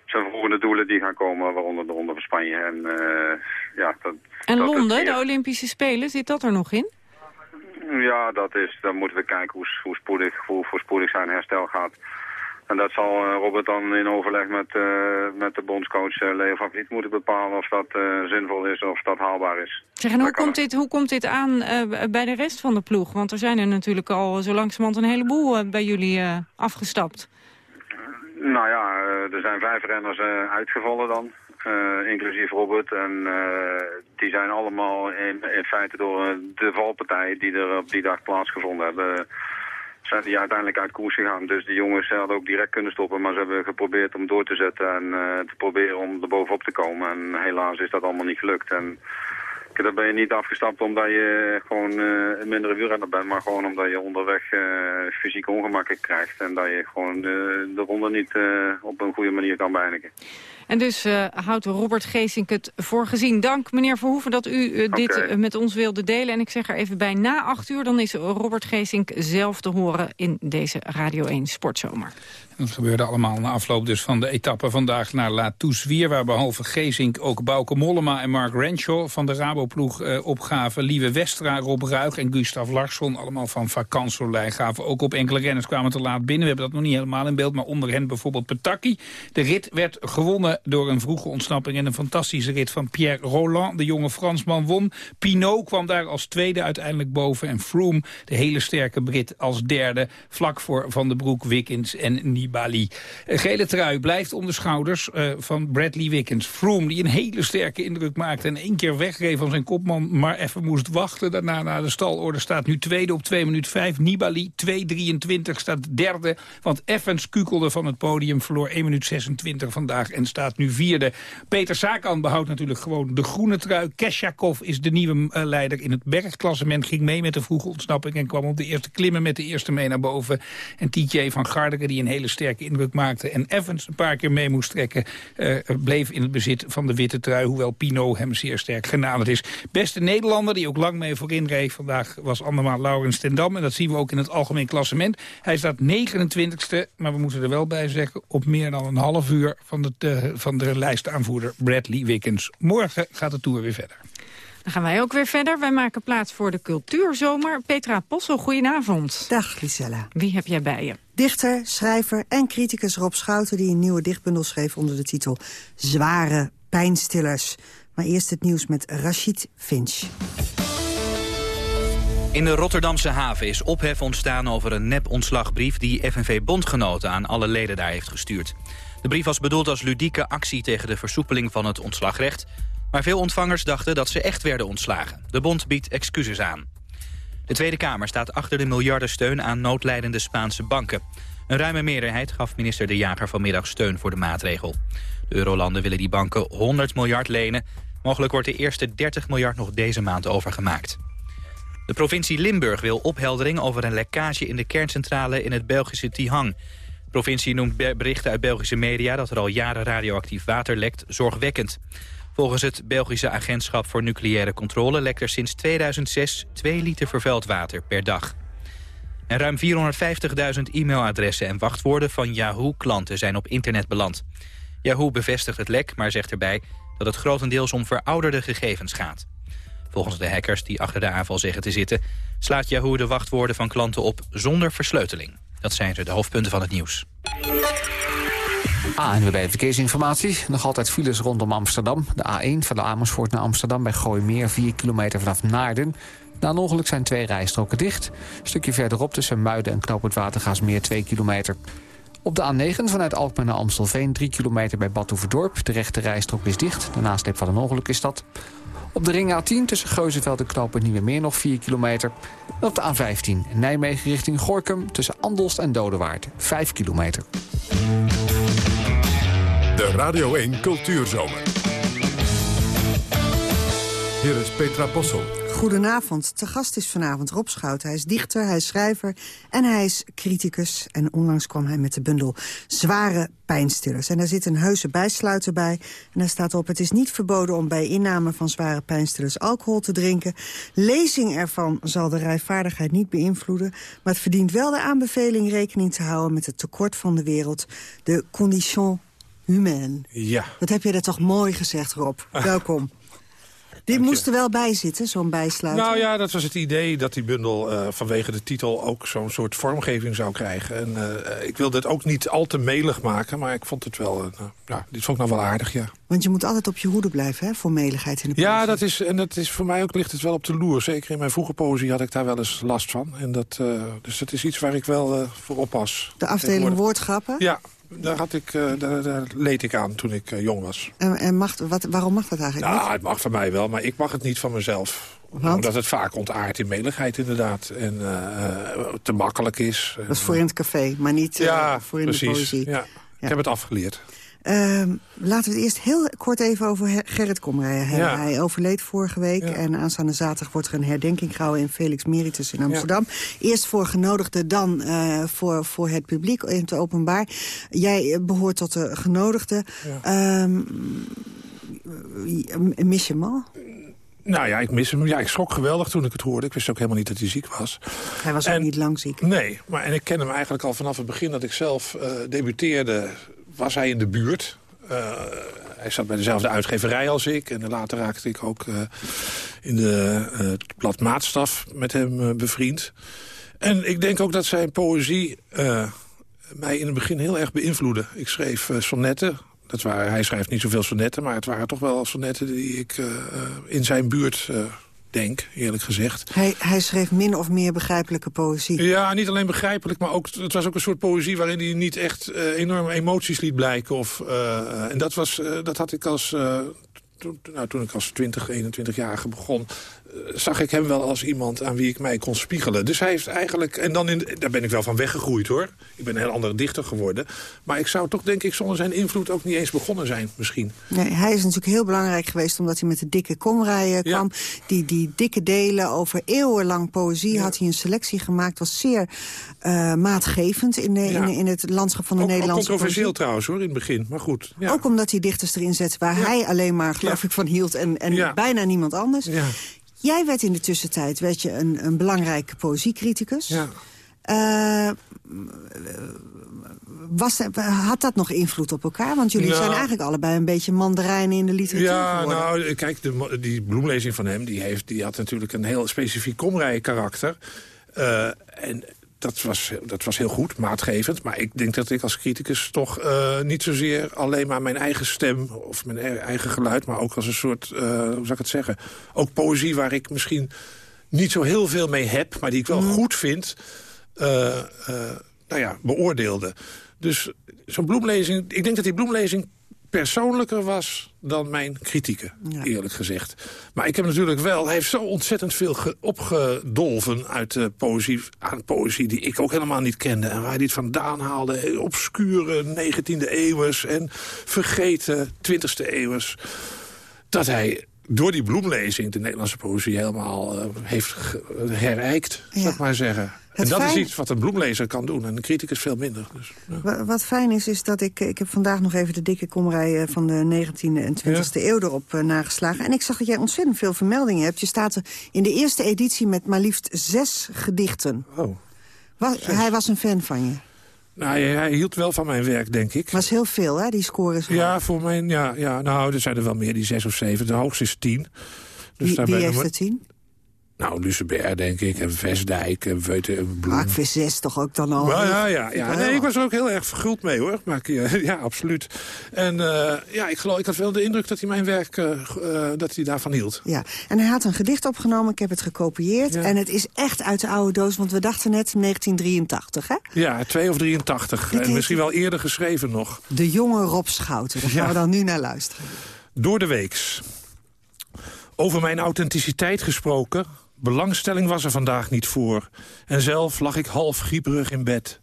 zijn volgende doelen die gaan komen, waaronder de Ronde van Spanje. En, ja, dat, en dat Londen, de Olympische Spelen, zit dat er nog in? Ja, dat is, dan moeten we kijken hoe, hoe, spoedig, hoe voorspoedig zijn herstel gaat. En dat zal uh, Robert dan in overleg met, uh, met de bondscoach uh, Leo van Vliet moeten bepalen of dat zinvol is of dat haalbaar is. Zeg, en hoe komt, dit, hoe komt dit aan bij de rest van de ploeg? Want er zijn er natuurlijk al zo langzamerhand een heleboel bij jullie afgestapt. Nou ja, er zijn vijf renners uitgevallen dan, uh, inclusief Robert. En uh, die zijn allemaal in, feite door de valpartijen die er op die dag plaatsgevonden hebben... zijn die uiteindelijk uit koers gegaan. Dus die jongens hadden ook direct kunnen stoppen, maar ze hebben geprobeerd om door te zetten... en te proberen om er bovenop te komen. En helaas is dat allemaal niet gelukt. En dan ben je niet afgestapt omdat je gewoon een mindere wielrenner bent, maar gewoon omdat je onderweg uh, fysieke ongemakken krijgt en dat je gewoon de, de ronde niet op een goede manier kan beëindigen. En dus houdt Robert Geesink het voor gezien. Dank meneer Verhoeven dat u dit okay. met ons wilde delen. En ik zeg er even bij, na acht uur dan is Robert Geesink zelf te horen in deze Radio 1 Sportzomer. Dat gebeurde allemaal na afloop dus van de etappe vandaag naar La Toussuire... waar behalve Gezink ook Bauke Mollema en Mark Renshaw van de Raboploeg eh, opgaven. Lieve Westra, Rob Ruig en Gustav Larsson, allemaal van Vakansolei... gaven ook op enkele renners kwamen te laat binnen. We hebben dat nog niet helemaal in beeld, maar onder hen bijvoorbeeld Petacchi. De rit werd gewonnen door een vroege ontsnapping... en een fantastische rit van Pierre Roland. De jonge Fransman won. Pinot kwam daar als tweede uiteindelijk boven. En Froome, de hele sterke Brit, als derde. Vlak voor Van den Broek, Wickens en Nibali. Bali. Gele trui blijft om de schouders uh, van Bradley Wickens. Froome, die een hele sterke indruk maakte en één keer wegreed van zijn kopman, maar even moest wachten. Daarna naar de stalorde staat nu tweede op 2 minuut 5. Nibali 2.23 staat derde, want Evans kukelde van het podium, verloor 1 minuut 26 vandaag en staat nu vierde. Peter Sakan behoudt natuurlijk gewoon de groene trui. Keshakov is de nieuwe uh, leider in het bergklassement, ging mee met de vroege ontsnapping en kwam op de eerste klimmen met de eerste mee naar boven. En TJ van Garderen, die een hele sterke indruk maakte... en Evans een paar keer mee moest trekken... Uh, bleef in het bezit van de witte trui... hoewel Pino hem zeer sterk genaderd is. Beste Nederlander, die ook lang mee voorin reed... vandaag was andermaal Laurens ten Dam... en dat zien we ook in het algemeen klassement. Hij staat 29ste, maar we moeten er wel bij zeggen... op meer dan een half uur van de, uh, van de lijstaanvoerder Bradley Wickens. Morgen gaat de Tour weer verder. Dan gaan wij ook weer verder. Wij maken plaats voor de cultuurzomer. Petra Possel, goedenavond. Dag, Lisella. Wie heb jij bij je? Dichter, schrijver en criticus Rob Schouten... die een nieuwe dichtbundel schreef onder de titel Zware Pijnstillers. Maar eerst het nieuws met Rachid Finch. In de Rotterdamse haven is ophef ontstaan over een nep-ontslagbrief... die FNV-bondgenoten aan alle leden daar heeft gestuurd. De brief was bedoeld als ludieke actie tegen de versoepeling van het ontslagrecht... Maar veel ontvangers dachten dat ze echt werden ontslagen. De bond biedt excuses aan. De Tweede Kamer staat achter de miljardensteun aan noodlijdende Spaanse banken. Een ruime meerderheid gaf minister De Jager vanmiddag steun voor de maatregel. De eurolanden willen die banken 100 miljard lenen. Mogelijk wordt de eerste 30 miljard nog deze maand overgemaakt. De provincie Limburg wil opheldering over een lekkage in de kerncentrale in het Belgische Tihang. De provincie noemt berichten uit Belgische media dat er al jaren radioactief water lekt zorgwekkend. Volgens het Belgische Agentschap voor Nucleaire Controle lekt er sinds 2006 2 liter vervuild water per dag. En ruim 450.000 e-mailadressen en wachtwoorden van Yahoo-klanten zijn op internet beland. Yahoo bevestigt het lek, maar zegt erbij dat het grotendeels om verouderde gegevens gaat. Volgens de hackers die achter de aanval zeggen te zitten... slaat Yahoo de wachtwoorden van klanten op zonder versleuteling. Dat zijn de hoofdpunten van het nieuws. ANWB Verkeersinformatie. Nog altijd files rondom Amsterdam. De A1 van de Amersfoort naar Amsterdam bij Gooimeer... 4 kilometer vanaf Naarden. Na een ongeluk zijn twee rijstroken dicht. Een stukje verderop tussen Muiden en Knoop het Watergaasmeer 2 kilometer. Op de A9 vanuit Alkmaar naar Amstelveen 3 kilometer bij Badhoevedorp. De rechte rijstrook is dicht. De nasleep van een ongeluk is dat. Op de ring A10 tussen Geuzenveld en Knoop Nieuwe Meer nog 4 kilometer. En op de A15 Nijmegen richting Gorkum tussen Andelst en Dodewaard 5 kilometer. De Radio 1 Cultuurzomer. Hier is Petra Possel. Goedenavond. Te gast is vanavond Rob Schout. Hij is dichter, hij is schrijver en hij is criticus. En onlangs kwam hij met de bundel Zware Pijnstillers. En daar zit een heuse bijsluiter bij. En daar staat op, het is niet verboden om bij inname van zware pijnstillers alcohol te drinken. Lezing ervan zal de rijvaardigheid niet beïnvloeden. Maar het verdient wel de aanbeveling rekening te houden met het tekort van de wereld. De condition humaine. Ja. Wat heb je dat toch mooi gezegd, Rob. Welkom. Dit moest er wel bij zitten, zo'n bijsluiter. Nou ja, dat was het idee dat die bundel uh, vanwege de titel ook zo'n soort vormgeving zou krijgen. En uh, ik wilde het ook niet al te melig maken, maar ik vond het wel, uh, ja, dit vond ik nou wel aardig, ja. Want je moet altijd op je hoede blijven, hè, voor meligheid in de poëzie. Ja, dat is, en dat is voor mij ook ligt het wel op de loer. Zeker in mijn vroege poëzie had ik daar wel eens last van. En dat, dus dat is iets waar ik wel voor oppas. De afdeling woordgrappen? Ja, daar, had ik, uh, daar, daar, leed ik aan toen ik uh, jong was. En, en mag, wat, waarom mag dat eigenlijk nou, niet? het mag van mij wel, maar ik mag het niet van mezelf. Want? Omdat het vaak ontaart in meligheid inderdaad. En uh, te makkelijk is. Dat is voor in het café, maar niet ja, voor in precies. de poëzie. Ja. Ik heb het afgeleerd. Uh, laten we het eerst heel kort even over Gerrit Komrij hebben. Ja. Hij overleed vorige week Ja. en aanstaande zaterdag wordt er een herdenking gehouden in Felix Meritus in Amsterdam. Eerst voor genodigden, dan uh, voor, voor het publiek in het openbaar. Jij behoort tot de genodigden. Um, mis je hem al? Nou ja, ik mis hem. Ja, ik schrok geweldig toen ik het hoorde. Ik wist ook helemaal niet dat hij ziek was. Hij was ook niet lang ziek. Nee, maar en ik ken hem eigenlijk al vanaf het begin dat ik zelf uh, debuteerde. Was hij in de buurt. Uh, hij zat bij dezelfde uitgeverij als ik. En later raakte ik ook uh, in de uh, blad Maatstaf met hem bevriend. En ik denk ook dat zijn poëzie mij in het begin heel erg beïnvloedde. Ik schreef sonnetten. Dat waren, hij schrijft niet zoveel sonnetten, maar het waren toch wel sonnetten die ik in zijn buurt denk, eerlijk gezegd. Hij, hij schreef min of meer begrijpelijke poëzie. Ja, niet alleen begrijpelijk, maar ook, het was ook een soort poëzie... waarin hij niet echt uh, enorme emoties liet blijken. Of, uh, en dat, was, uh, dat had ik als... Toen, nou, toen ik als 20, 21-jarige begon... zag ik hem wel als iemand aan wie ik mij kon spiegelen. Dus hij heeft eigenlijk... En dan in, daar ben ik wel van weggegroeid, hoor. Ik ben een heel andere dichter geworden. Maar ik zou toch, denk ik, zonder zijn invloed ook niet eens begonnen zijn, misschien. Nee, hij is natuurlijk heel belangrijk geweest... omdat hij met de dikke komrijen kwam. Ja. Die, die dikke delen over eeuwenlang poëzie ja. had hij een selectie gemaakt. was zeer uh, maatgevend in, de, ja. in, in, het landschap van de ook, Nederlandse ook controversieel poëzie. trouwens, hoor, in het begin. Maar goed. Ook omdat hij dichters erin zet waar hij alleen maar, geloof ik, van hield... en, en bijna niemand anders. Jij werd in de tussentijd werd je een, een belangrijke poëziecriticus. Ja. Uh, was, had dat nog invloed op elkaar? Want jullie nou, zijn eigenlijk allebei een beetje mandarijnen in de literatuur Ja, geworden. nou, kijk, de, die bloemlezing van hem... Die, heeft, die had natuurlijk een heel specifiek komrij karakter. Uh, en dat was, dat was heel goed, maatgevend. Maar ik denk dat ik als criticus toch uh, niet zozeer alleen maar mijn eigen stem... of mijn eigen geluid, maar ook als een soort, uh, hoe zou ik het zeggen... ook poëzie waar ik misschien niet zo heel veel mee heb... maar die ik wel mm. goed vind, uh, nou ja, beoordeelde. Dus zo'n bloemlezing, ik denk dat die bloemlezing persoonlijker was dan mijn kritieken, ja. eerlijk gezegd. Maar ik heb natuurlijk wel, hij heeft zo ontzettend veel opgedolven uit de poëzie, aan poëzie die ik ook helemaal niet kende. En waar hij het vandaan haalde, obscure 19e eeuwers en vergeten 20e eeuwers. Dat hij door die bloemlezing de Nederlandse poëzie helemaal uh, heeft herijkt, ja. zou ik maar zeggen. En dat fijn... is iets wat een bloemlezer kan doen. En een criticus veel minder. Dus, ja. Wat fijn is, is dat ik... Ik heb vandaag nog even de dikke komrij van de 19e en 20e ja. eeuw erop uh, nageslagen. En ik zag dat jij ontzettend veel vermeldingen hebt. Je staat er in de eerste editie met maar liefst zes gedichten. Oh. Was, hij was een fan van je. Nou, hij, hij hield wel van mijn werk, denk ik. was heel veel, hè, die scores. Ja, voor mijn, ja, ja, nou, er zijn er wel meer, die zes of zeven. De hoogste is tien. Dus Wie, daar wie heeft er tien? Nou, Lucebert, denk ik, en Vestdijk, en Veuten, en Bloem. Vind zes toch ook dan al... Maar ja, ja, ja. Nee, ik was er ook heel erg verguld mee, hoor. Maar eh, ja, absoluut. En eh, ja, ik, geloof, ik had wel de indruk dat hij mijn werk, eh, dat hij daarvan hield. Ja, en hij had een gedicht opgenomen, ik heb het gekopieerd. En het is echt uit de oude doos, want we dachten net 1983, hè? Ja, 2 of 83. En misschien wel eerder geschreven nog. De jonge Rob Schouten, daar gaan Ja. we dan nu naar luisteren. Door de weeks. Over mijn authenticiteit gesproken. Belangstelling was er vandaag niet voor. En zelf lag ik half grieperig in bed.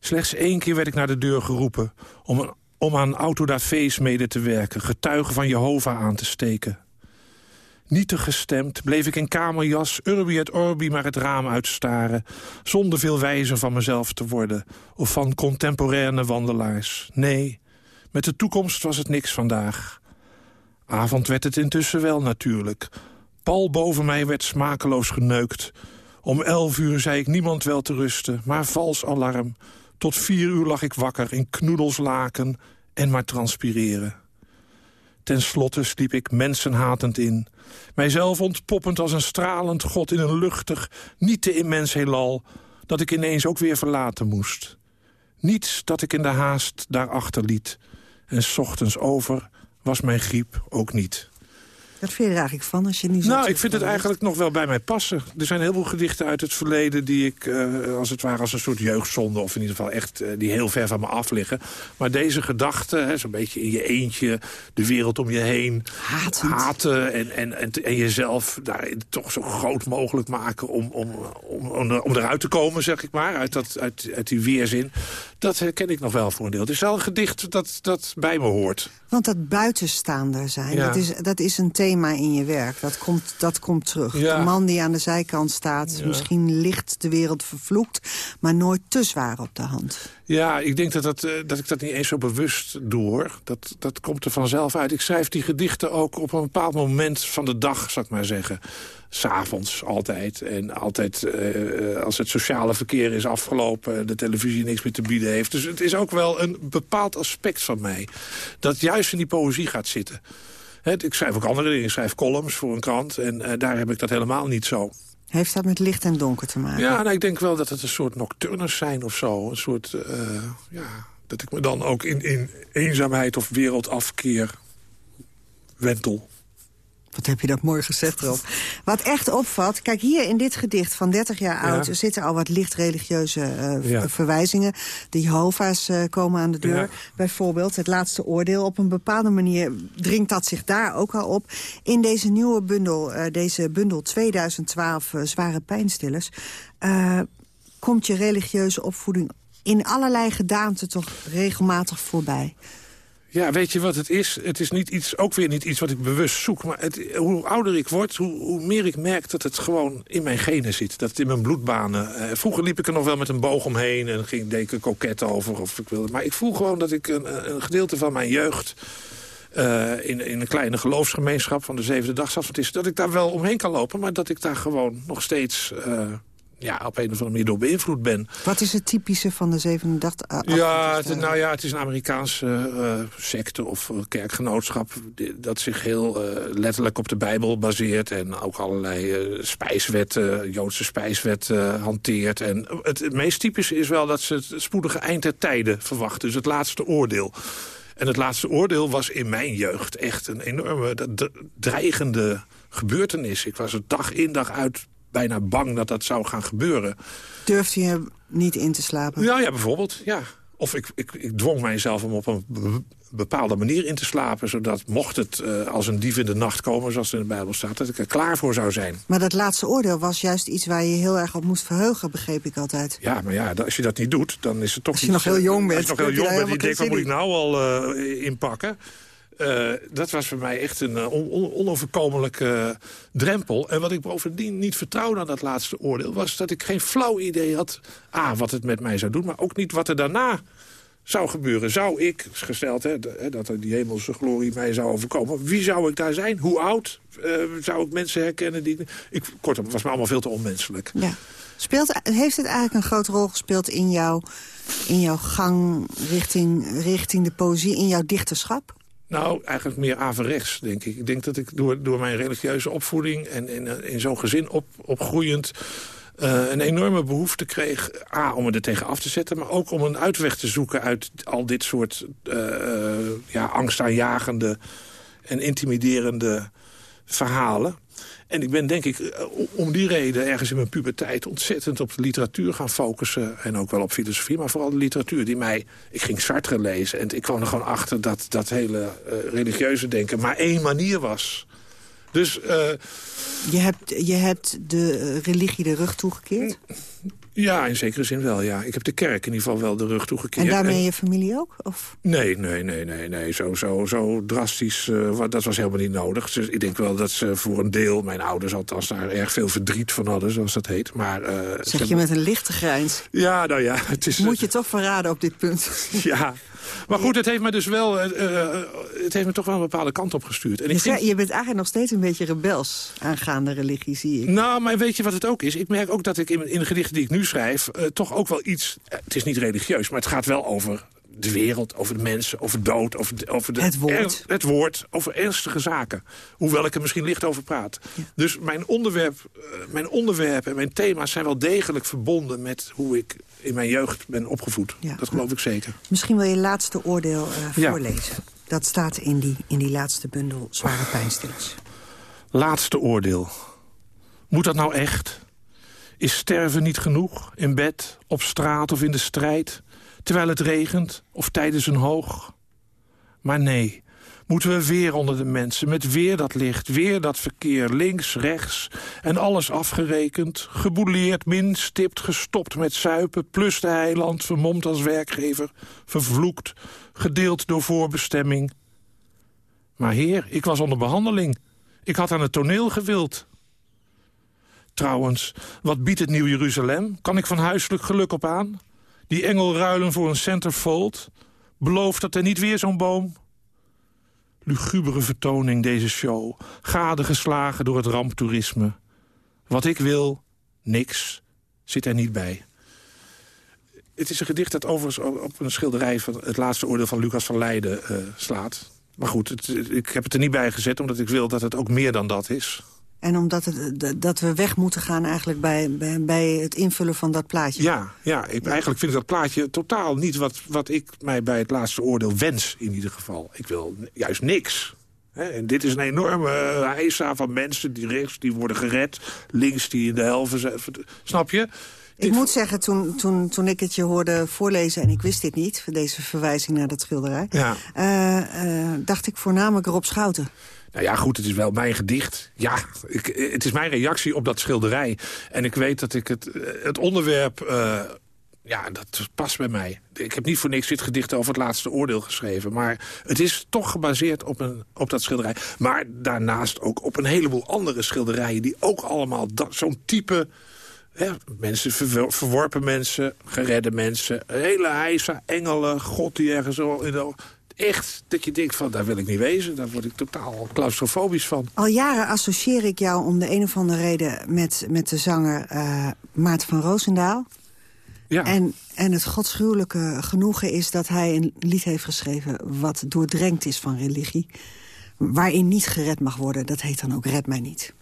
Slechts één keer werd ik naar de deur geroepen... om, om aan autodafés mede te werken... getuigen van Jehovah aan te steken. Nietig gestemd bleef ik in kamerjas urbi et orbi maar het raam uitstaren... zonder veel wijzer van mezelf te worden... of van contemporaine wandelaars. Nee, met de toekomst was het niks vandaag... Avond werd het intussen wel natuurlijk. Pal boven mij werd smakeloos geneukt. Om elf uur zei ik niemand wel te rusten, maar vals alarm. Tot vier uur lag ik wakker in knoedelslaken en maar transpireren. Ten slotte sliep ik mensenhatend in. Mijzelf ontpoppend als een stralend god in een luchtig, niet te immens heelal... dat ik ineens ook weer verlaten moest. Niets dat ik in de haast daarachter liet. En 's ochtends over was mijn griep ook niet. Wat vind je er eigenlijk van als je niet zo... Nou, ik vind het eigenlijk nog wel bij mij passen. Er zijn heel veel gedichten uit het verleden die ik, eh, als het ware, als een soort jeugdzonde... of in ieder geval echt, eh, die heel ver van me af liggen. Maar deze gedachten, zo'n beetje in je eentje, de wereld om je heen... haten en, en, en, en jezelf daarin toch zo groot mogelijk maken... Om, om, om, om, om eruit te komen, zeg ik maar, uit, dat, uit, uit die weerzin. Dat herken ik nog wel voor een deel. Het is wel een gedicht dat, dat bij me hoort. Want dat buitenstaander zijn, Ja. dat, is, dat is een thema in je werk. Dat komt, dat komt terug. Ja. De man die aan de zijkant staat, Ja. misschien licht de wereld vervloekt... maar nooit te zwaar op de hand. Ja, ik denk dat, dat, eh, dat ik dat niet eens zo bewust doe, hoor. Dat, dat komt er vanzelf uit. Ik schrijf die gedichten ook op een bepaald moment van de dag, zou ik maar zeggen. S'avonds altijd. En altijd eh, als het sociale verkeer is afgelopen... de televisie niks meer te bieden heeft. Dus het is ook wel een bepaald aspect van mij... dat juist in die poëzie gaat zitten. Ik schrijf ook andere dingen. Ik schrijf columns voor een krant. En eh, daar heb ik dat helemaal niet zo. Heeft dat met licht en donker te maken? Ja, nou, ik denk wel dat het een soort nocturners zijn of zo. Een soort, eh, ja, dat ik me dan ook in, in eenzaamheid of wereldafkeer wentel. Wat heb je dat mooi gezegd, Rob. Wat echt opvalt, kijk hier in dit gedicht van 30 jaar Ja. oud... er zitten al wat licht religieuze eh, Ja. verwijzingen. De Jehovah's eh, komen aan de deur. Ja. Bijvoorbeeld het laatste oordeel. Op een bepaalde manier dringt dat zich daar ook al op. In deze nieuwe bundel, eh, deze bundel 2012 eh, Zware Pijnstillers... komt je religieuze opvoeding in allerlei gedaanten toch regelmatig voorbij. Ja, weet je wat het is? Het is niet iets, ook weer niet iets wat ik bewust zoek. Maar het, hoe ouder ik word, hoe, hoe meer ik merk dat het gewoon in mijn genen zit. Dat het in mijn bloedbanen... eh, vroeger liep ik er nog wel met een boog omheen en ging, deed ik een koket over. Of ik wilde, maar ik voel gewoon dat ik een, een gedeelte van mijn jeugd... eh, in, in een kleine geloofsgemeenschap van de zevende dagsadventisten... dat ik daar wel omheen kan lopen, maar dat ik daar gewoon nog steeds... eh, ja, op een of andere manier door beïnvloed ben. Wat is het typische van de zevende dag? ah, Ja, het, nou ja, het is een Amerikaanse eh, secte of eh, kerkgenootschap... dat zich heel eh, letterlijk op de Bijbel baseert... en ook allerlei spijswetten, Joodse spijswet eh, hanteert. En het, het meest typische is wel dat ze het spoedige eind der tijden verwachten. Dus het laatste oordeel. En het laatste oordeel was in mijn jeugd echt een enorme dreigende gebeurtenis. Ik was er dag in dag uit bijna bang dat dat zou gaan gebeuren. Durfde je niet in te slapen? Ja, ja bijvoorbeeld. Ja. Of ik, ik, ik dwong mijzelf om op een be- bepaalde manier in te slapen... zodat mocht het eh, als een dief in de nacht komen, zoals het in de Bijbel staat... dat ik er klaar voor zou zijn. Maar dat laatste oordeel was juist iets waar je heel erg op moest verheugen, begreep ik altijd. Ja, maar ja, als je dat niet doet, dan is het toch Als je iets, nog heel eh, jong bent, Als je nog heel jong bent, die denkt, wat moet ik nou al eh, inpakken? Eh, dat was voor mij echt een eh, on- on- onoverkomelijke drempel. En wat ik bovendien niet vertrouwde aan dat laatste oordeel... was dat ik geen flauw idee had... A, wat het met mij zou doen, maar ook niet wat er daarna zou gebeuren. Zou ik, gesteld hè, dat die hemelse glorie mij zou overkomen... wie zou ik daar zijn? Hoe oud? Eh, zou ik mensen herkennen die... Ik, kortom, het was me allemaal veel te onmenselijk. Ja. Speelt, heeft het eigenlijk een grote rol gespeeld in jouw in jouw gang richting, richting de poëzie, in jouw dichterschap? Nou, eigenlijk meer averechts, denk ik. Ik denk dat ik door, door mijn religieuze opvoeding en, en in zo'n gezin op, opgroeiend... Uh, een enorme behoefte kreeg, A, om er tegen af te zetten... maar ook om een uitweg te zoeken uit al dit soort uh, ja, angstaanjagende en intimiderende verhalen. En ik ben denk ik eh, om die reden ergens in mijn puberteit ontzettend op de literatuur gaan focussen. En ook wel op filosofie, maar vooral de literatuur die mij... Ik ging Sartre lezen en ik kwam er gewoon achter dat dat hele uh, religieuze denken maar één manier was. Dus... Uh, je, hebt, je hebt de religie de rug toegekeerd? Ja, in zekere zin wel, ja. Ik heb de kerk in ieder geval wel de rug toegekeerd. En daarmee je familie ook? Of? Nee, nee, nee, nee, nee. Zo, zo, zo drastisch, uh, dat was helemaal niet nodig. Dus ik denk wel dat ze voor een deel, mijn ouders althans, daar erg veel verdriet van hadden, zoals dat heet. Maar, uh, zeg je met een lichte grijns? Ja, nou ja. Het is, Moet je toch verraden op dit punt? ja, maar goed, het heeft me dus wel, uh, het heeft me toch wel een bepaalde kant op gestuurd. En ik vind... Je bent eigenlijk nog steeds een beetje rebels aangaande religie, zie ik. Nou, maar weet je wat het ook is? Ik merk ook dat ik in, in de gedichten die ik nu schrijf... Uh, toch ook wel iets, het is niet religieus, maar het gaat wel over de wereld, over de mensen, over dood, over, de, over de, het, woord. Er, het woord, over ernstige zaken. Hoewel ik er misschien licht over praat. Ja. Dus mijn onderwerp, mijn onderwerpen en mijn thema's zijn wel degelijk verbonden met hoe ik in mijn jeugd ben opgevoed. Ja. Dat geloof ik zeker. Misschien wil je laatste oordeel uh, voorlezen. Ja. Dat staat in die, in die laatste bundel Zware Pijnstillers. Laatste oordeel. Moet dat nou echt? Is sterven niet genoeg? In bed, op straat of in de strijd? Terwijl het regent of tijdens een hoog? Maar nee, moeten we weer onder de mensen... met weer dat licht, weer dat verkeer, links, rechts... en alles afgerekend, gebouleerd, min, stipt, gestopt met zuipen... plus de heiland, vermomd als werkgever, vervloekt... gedeeld door voorbestemming. Maar heer, ik was onder behandeling. Ik had aan het toneel gewild. Trouwens, wat biedt het Nieuw Jeruzalem? Kan ik van huiselijk geluk op aan? Die engel ruilen voor een centerfold? Belooft dat er niet weer zo'n boom? Lugubere vertoning deze show. Gadegeslagen door het ramptoerisme. Wat ik wil, niks, zit er niet bij. Het is een gedicht dat overigens op een schilderij... van het laatste oordeel van Lucas van Leiden uh, slaat. Maar goed, ik heb het er niet bij gezet... omdat ik wil dat het ook meer dan dat is. En omdat het, dat we weg moeten gaan eigenlijk bij, bij, bij het invullen van dat plaatje. Ja, ja, ik, eigenlijk vind ik dat plaatje totaal niet wat, wat ik mij bij het laatste oordeel wens in ieder geval. Ik wil juist niks. He, en dit is een enorme heisa van mensen die rechts die worden gered. Links die in de helven zijn. Snap je? Ik moet zeggen, toen, toen, toen ik het je hoorde voorlezen... en ik wist dit niet, deze verwijzing naar dat schilderij... Ja. Uh, uh, dacht ik voornamelijk Rob Schouten. Nou ja, goed, het is wel mijn gedicht. Ja, ik, het is mijn reactie op dat schilderij. En ik weet dat ik het, het onderwerp... Uh, ja, dat past bij mij. Ik heb niet voor niks dit gedicht over het laatste oordeel geschreven. Maar het is toch gebaseerd op, een, op dat schilderij. Maar daarnaast ook op een heleboel andere schilderijen... die ook allemaal zo'n type... Hè, mensen, ver, verworpen mensen, geredde mensen... hele heisa, engelen, God die ergens in de echt dat je denkt van, daar wil ik niet wezen. Daar word ik totaal claustrofobisch van. Al jaren associeer ik jou om de een of andere reden... met, met de zanger uh, Maarten van Roosendaal. Ja. En, en het godschuwelijke genoegen is dat hij een lied heeft geschreven... wat doordrenkt is van religie. Waarin niet gered mag worden. Dat heet dan ook Red Mij Niet.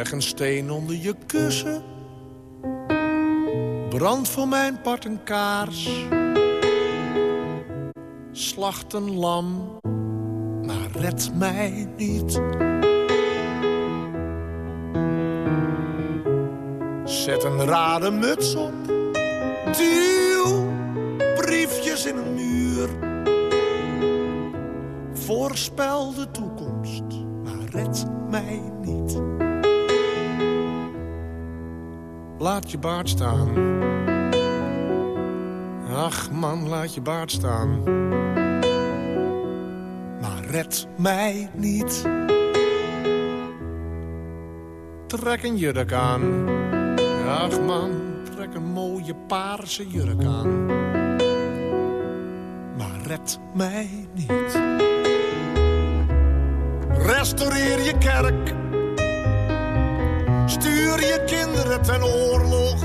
Leg een steen onder je kussen. Brand voor mijn part een kaars. Slacht een lam, maar red mij niet. Zet een rare muts op. Duw briefjes in een muur. Voorspel de toekomst, maar red mij niet. Laat je baard staan. Ach man, laat je baard staan. Maar red mij niet. Trek een jurk aan. Ach man, trek een mooie paarse jurk aan. Maar red mij niet. Restaureer je kerk. Stuur je kinderen ten oorlog.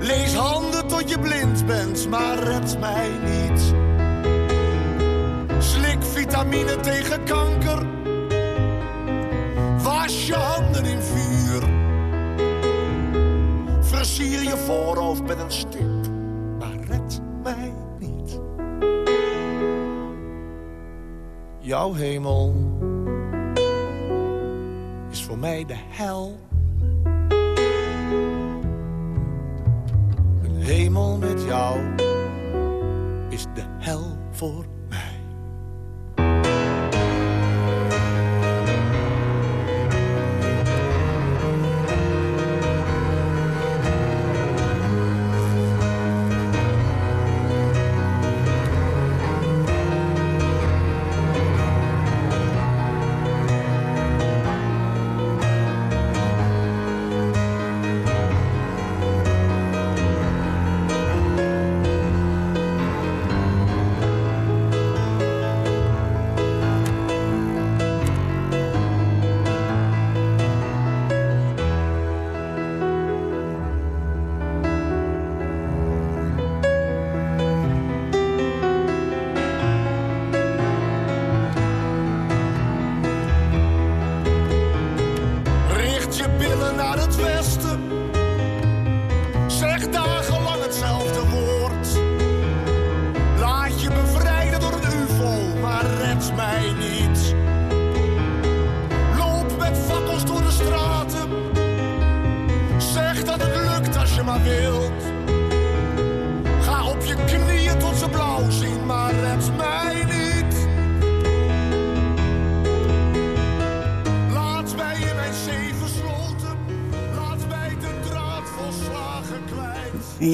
Lees handen tot je blind bent, maar red mij niet. Slik vitamine tegen kanker. Was je handen in vuur. Versier je voorhoofd met een stip, maar red mij niet. Jouw hemel mij de hel. Een hemel met jou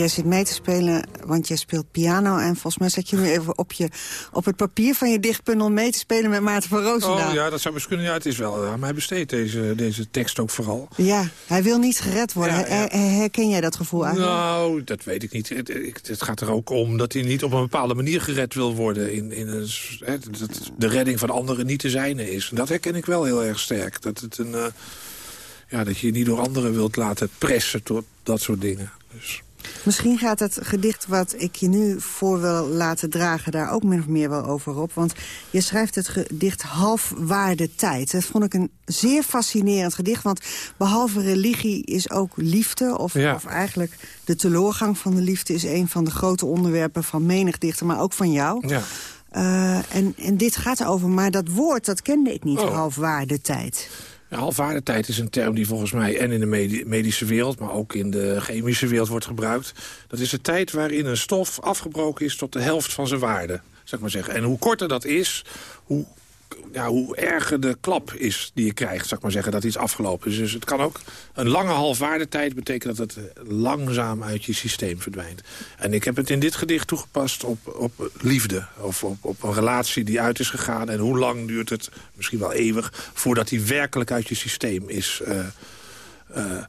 jij zit mee te spelen, want jij speelt piano... en volgens mij zet je nu even op, je, op het papier van je dichtbundel... mee te spelen met Maarten van Roosendaal. Oh ja, dat zou best kunnen. Ja, het is wel aan mij besteed, deze, deze tekst ook vooral. Ja, hij wil niet gered worden. Ja, ja. Herken jij dat gevoel aan? Nou, dat weet ik niet. Het, het- gaat er ook om dat hij niet op een bepaalde manier gered wil worden. In, in een, hè, dat de redding van anderen niet te zijne is. En dat herken ik wel heel erg sterk. Dat, het een, eh, ja, dat je je niet door anderen wilt laten pressen tot dat soort dingen. Dus, Misschien gaat het gedicht wat ik je nu voor wil laten dragen... daar ook min of meer wel over op. Want je schrijft het gedicht Halfwaarde Tijd. Dat vond ik een zeer fascinerend gedicht. Want behalve religie is ook liefde... of, Ja. of eigenlijk de teleurgang van de liefde... is een van de grote onderwerpen van menig dichter... maar ook van jou. ja. Eh, en, en dit gaat over, maar dat woord, dat kende ik niet, Oh. halfwaarde halfwaardetijd is een term die volgens mij en in de medi- medische wereld... maar ook in de chemische wereld wordt gebruikt. Dat is de tijd waarin een stof afgebroken is tot de helft van zijn waarde. Zeg maar zeggen. En hoe korter dat is, hoe, ja, hoe erger de klap is die je krijgt. Zeg ik maar zeggen, dat iets afgelopen is. Dus het kan ook een lange halfwaardetijd betekenen dat het langzaam uit je systeem verdwijnt. En ik heb het in dit gedicht toegepast op, op liefde. Of op, op een relatie die uit is gegaan. En hoe lang duurt het, misschien wel eeuwig... voordat die werkelijk uit je systeem is eh, eh,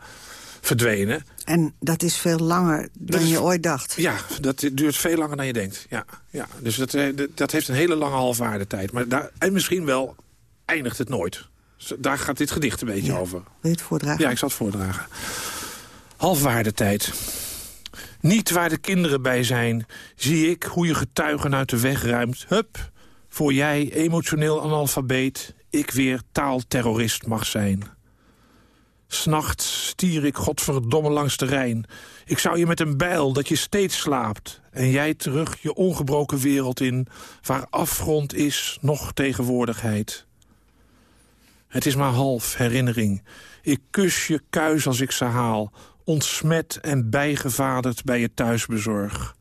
verdwenen. En dat is veel langer dan is- je ooit dacht. Ja, dat duurt veel langer dan je denkt. Ja, ja. Dus dat, eh, dat heeft een hele lange halfwaardetijd. Maar daar, en misschien wel eindigt het nooit. Dus Daar gaat dit gedicht een beetje over. Wil je het voordragen? Ja, ik zal het voordragen. Halfwaardetijd. Niet waar de kinderen bij zijn, zie ik hoe je getuigen uit de weg ruimt. Hup, voor jij emotioneel analfabeet, ik weer taalterrorist mag zijn. S'nachts stier ik godverdomme langs de Rijn. Ik zou je met een bijl dat je steeds slaapt. En jij terug je ongebroken wereld in... waar afgrond is, nog tegenwoordigheid. Het is maar half herinnering. Ik kus je kuis als ik ze haal. Ontsmet en bijgevaderd bij je thuisbezorg.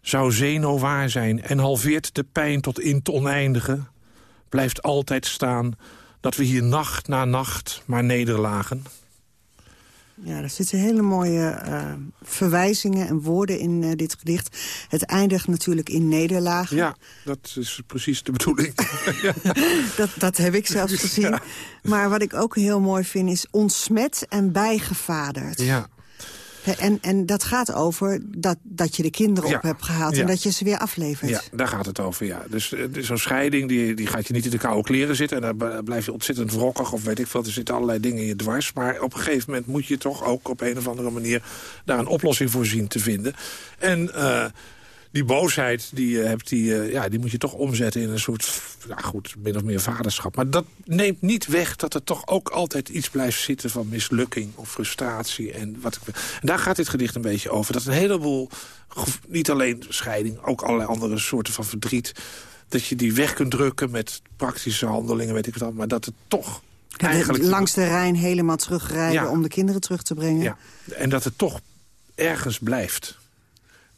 Zou zeno waar zijn en halveert de pijn tot in het oneindige... blijft altijd staan dat we hier nacht na nacht maar nederlagen. Ja, er zitten hele mooie eh, verwijzingen en woorden in eh, dit gedicht. Het eindigt natuurlijk in nederlagen. Ja, dat is precies de bedoeling. Dat, dat heb ik zelfs gezien. Maar wat ik ook heel mooi vind is ontsmet en bijgevaderd. Ja, En, en dat gaat over dat, dat je de kinderen Ja. op hebt gehaald... En dat je ze weer aflevert. Ja, daar gaat het over, ja. Dus, eh, dus zo'n scheiding, die, die gaat je niet in de koude kleren zitten... en daar blijf je ontzettend wrokkig of weet ik veel. Er zitten allerlei dingen in je dwars. Maar op een gegeven moment moet je toch ook op een of andere manier... daar een oplossing voor zien te vinden. En... eh, die boosheid die je hebt, die, eh, ja, die moet je toch omzetten in een soort, ja goed, min of meer vaderschap. Maar dat neemt niet weg dat er toch ook altijd iets blijft zitten van mislukking of frustratie. En, wat ik, en daar gaat dit gedicht een beetje over. Dat een heleboel, niet alleen scheiding, ook allerlei andere soorten van verdriet... dat je die weg kunt drukken met praktische handelingen, weet ik wat. Maar dat het toch Ja, eigenlijk... Langs de Rijn helemaal terugrijden Ja. om de kinderen terug te brengen. Ja, en dat het toch ergens blijft.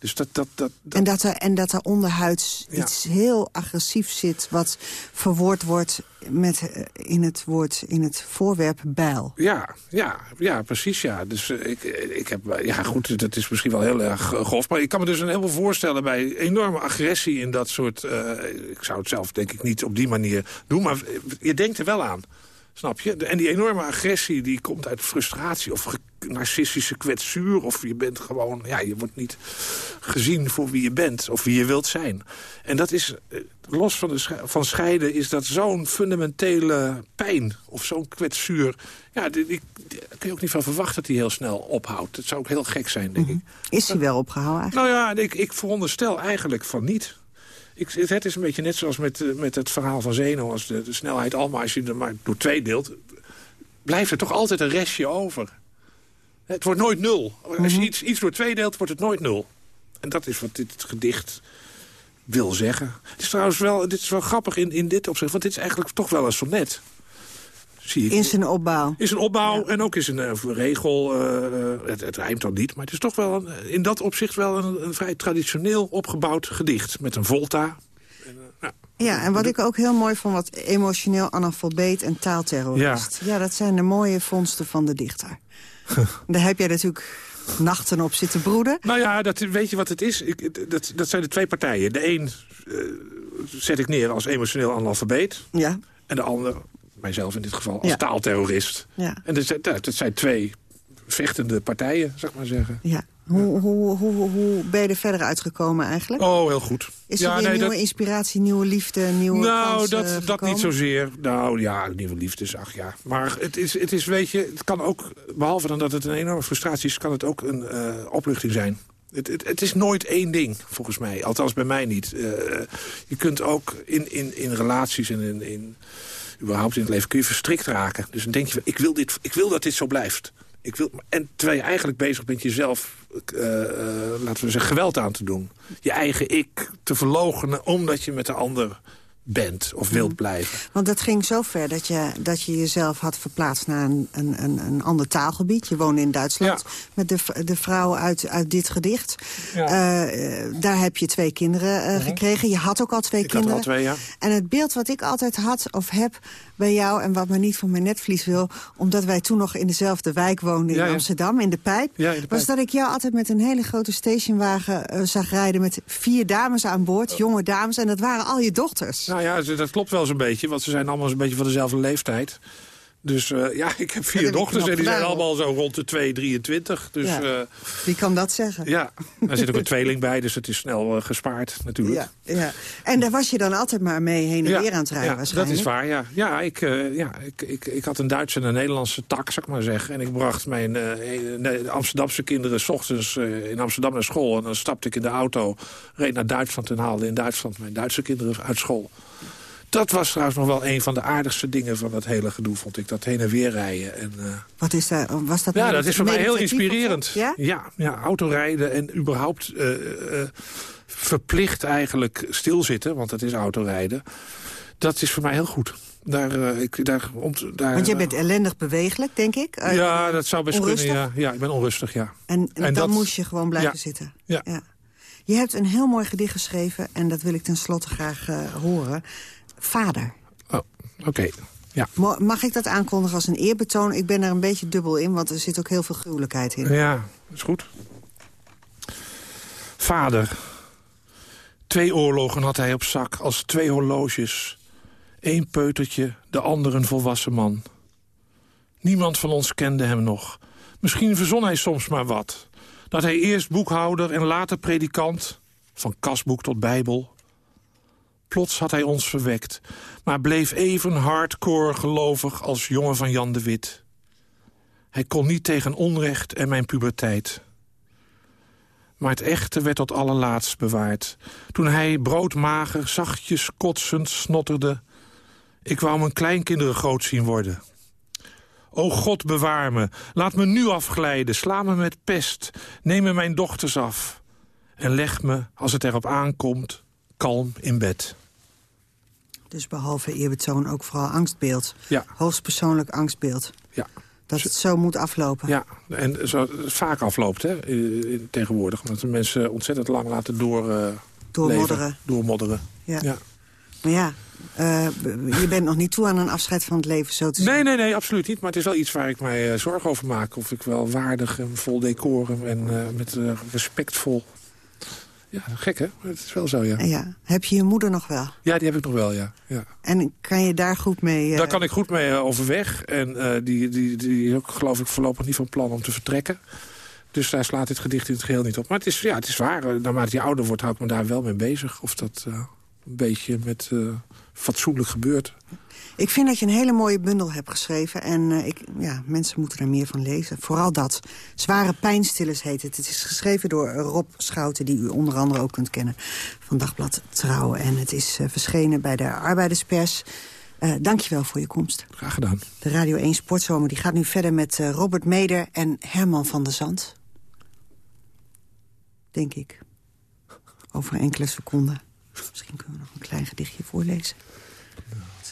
Dus dat, dat, dat, En, dat er, en dat er onderhuids Ja. iets heel agressiefs zit... wat verwoord wordt met, eh, in, het woord, in het voorwerp bijl. Ja, ja, ja, precies, ja. Dus eh, ik, ik heb, eh, ja goed, dat is misschien wel heel erg eh, grof. Maar ik kan me dus een heleboel voorstellen bij enorme agressie in dat soort... eh, ik zou het zelf denk ik niet op die manier doen, maar je denkt er wel aan. Snap je? En die enorme agressie die komt uit frustratie of narcistische kwetsuur. Of je bent gewoon, ja, je wordt niet gezien voor wie je bent of wie je wilt zijn. En dat is, eh, los van, de van scheiden, is dat zo'n fundamentele pijn of zo'n kwetsuur. Ja, die, die, die- daar kun je ook niet van verwachten dat die heel snel ophoudt. Dat zou ook heel gek zijn, denk ik. Is hij wel opgehouden eigenlijk? Nou ja, ik, ik veronderstel eigenlijk van niet. Ik, het- is een beetje net zoals met, eh, met het verhaal van Zeno. Als de, de snelheid al, maar als je er maar door twee deelt... blijft er toch altijd een restje over. Het wordt nooit nul. Als je iets, iets door twee deelt, wordt het nooit nul. En dat is wat dit gedicht wil zeggen. Het is trouwens wel, dit is wel grappig in, in dit opzicht... want dit is eigenlijk toch wel een sonnet. Zie ik. In zijn opbouw. Is een opbouw en ook is een eh, regel. eh, eh, het, het rijmt dan niet, maar het is toch wel een, in dat opzicht wel een, een vrij traditioneel opgebouwd gedicht. Met een volta. Ja, en wat ik ook heel mooi vond, wat emotioneel analfabeet en taalterrorist. Ja. dat zijn de mooie vondsten van de dichter. Daar heb jij natuurlijk nachten op zitten broeden. Nou ja, dat, weet je wat het is? Ik, dat, dat zijn de twee partijen. De een eh, zet ik neer als emotioneel analfabeet. Ja. En de ander, mijzelf in dit geval, als Ja. taalterrorist. Ja. En dat, zijn- dat zijn twee vechtende partijen, zeg maar zeggen. Ja. Hoe, hoe, hoe, hoe ben je er verder uitgekomen eigenlijk? Oh, heel goed. Is er Ja, weer nee, nieuwe dat- inspiratie, nieuwe liefde, nieuwe Nou, dat, dat niet zozeer. Nou ja, nieuwe liefdes, ach ja. Maar het is, het is, weet je, het kan ook, behalve dan dat het een enorme frustratie is... kan het ook een eh, opluchting zijn. Het, het, het is nooit één ding, volgens mij. Althans bij mij niet. Eh, je kunt ook in, in, in relaties en in, in, überhaupt in het leven... kun je verstrikt raken. Dus dan denk je, ik wil, dit, ik wil dat dit zo blijft. Ik wil, en terwijl je eigenlijk bezig bent jezelf, eh, eh, laten we zeggen, geweld aan te doen. Je eigen ik te verloochenen omdat je met de ander bent of wilt blijven. Want dat ging zo ver dat je, dat je jezelf had verplaatst naar een, een, een, een ander taalgebied. Je woonde in Duitsland met de, de vrouw uit, uit dit gedicht. Ja. Eh, eh, daar heb je twee kinderen eh, gekregen. Je had ook al twee Ik had er kinderen. al twee, ja. En het beeld wat ik altijd had of heb bij jou... en wat me niet van mijn netvlies wil... omdat wij toen nog in dezelfde wijk woonden in Ja, ja. Amsterdam, in de Pijp... Ja, in de was dat ik jou altijd met een hele grote stationwagen eh, zag rijden... met vier dames aan boord, jonge dames. En dat waren al je dochters. Nou ja, dat klopt wel zo'n beetje, want ze zijn allemaal een beetje van dezelfde leeftijd. Dus eh, ja, ik heb vier dochters en die zijn allemaal zo rond de 2, 23. Dus Ja. ja, Wie kan dat zeggen? ja. daar zit ook een tweeling bij, dus het is snel eh, gespaard natuurlijk. Ja, ja. En daar was je dan altijd maar mee heen en Ja, weer aan het rijden ja, waarschijnlijk. dat is waar, ja. Ja, ik, eh, ja ik, ik, ik had een Duitse en een Nederlandse tak, zou ik maar zeggen. En ik bracht mijn eh, eh, Amsterdamse kinderen s ochtends eh, in Amsterdam naar school. En dan stapte ik in de auto, reed naar Duitsland en haalde in Duitsland mijn Duitse kinderen uit school. Dat was trouwens nog wel een van de aardigste dingen van dat hele gedoe, vond ik. Dat heen en weer rijden. En, eh, Wat is daar, was dat ja, dat is voor mij heel inspirerend. Ja? Ja, ja, autorijden en überhaupt eh, eh, verplicht eigenlijk stilzitten, want dat is autorijden. Dat is voor mij heel goed. Daar, ik, daar, om, daar, Want jij bent ellendig bewegelijk, denk ik. Ja, dat zou best onrustig? kunnen. Ja. ja, ik ben onrustig, ja. En, en, En dan dat- moest je gewoon blijven Ja. zitten. Ja. Je hebt een heel mooi gedicht geschreven... en dat wil ik tenslotte graag horen. Vader. Oké, ja. Mag ik dat aankondigen als een eerbetoon? Ik ben er een beetje dubbel in, want er zit ook heel veel gruwelijkheid in. Ja, is goed. Vader. Twee oorlogen had hij op zak, als twee horloges. Eén peutertje, de ander een volwassen man. Niemand van ons kende hem nog. Misschien verzon hij soms maar wat. Dat hij eerst boekhouder en later predikant, van kasboek tot bijbel... Plots had hij ons verwekt, maar bleef even hardcore gelovig als jongen van Jan de Wit. Hij kon niet tegen onrecht en mijn puberteit. Maar het echte werd tot allerlaatst bewaard. Toen hij broodmager, zachtjes, kotsend snotterde... ik wou mijn kleinkinderen groot zien worden. O God, bewaar me. Laat me nu afglijden. Sla me met pest. Neem me mijn dochters af. En leg me, als het erop aankomt, kalm in bed. Dus behalve eerbetoon ook vooral angstbeeld. Ja. Hoogstpersoonlijk angstbeeld. Ja. Dat het zo moet aflopen. Ja, en zo vaak afloopt hè, tegenwoordig. Omdat de mensen ontzettend lang laten door, uh, doormodderen. Leven, doormodderen. Ja. ja. Maar ja, uh, je bent nog niet toe aan een afscheid van het leven, zo te Nee, nee, nee, absoluut niet. Maar het is wel iets waar ik mij uh, zorgen over maak. Of ik wel waardig en vol decorum en met respectvol ja, gek hè? Het is wel zo, ja. ja. Heb je je moeder nog wel? Ja, die heb ik nog wel, ja. ja. En kan je daar goed mee... Uh... Daar kan ik goed mee uh, overweg. En uh, die, die, die is ook, geloof ik, voorlopig niet van plan om te vertrekken. Dus daar slaat dit gedicht in het geheel niet op. Maar het is, ja, het is waar. Naarmate je ouder wordt, hou ik me daar wel mee bezig. Of dat een beetje met fatsoenlijk gebeurt. Ik vind dat je een hele mooie bundel hebt geschreven. En uh, ik, ja, mensen moeten er meer van lezen. Vooral dat. Zware pijnstillers heet het. Het is geschreven door Rob Schouten, die u onder andere ook kunt kennen... van Dagblad Trouw. En het is uh, verschenen bij de Arbeiderspers. Uh, dankjewel voor je komst. Graag gedaan. De Radio 1 Sportzomer die gaat nu verder met Robert Meder en Herman van der Zand. Denk ik. Over enkele seconden. Misschien kunnen we nog een klein gedichtje voorlezen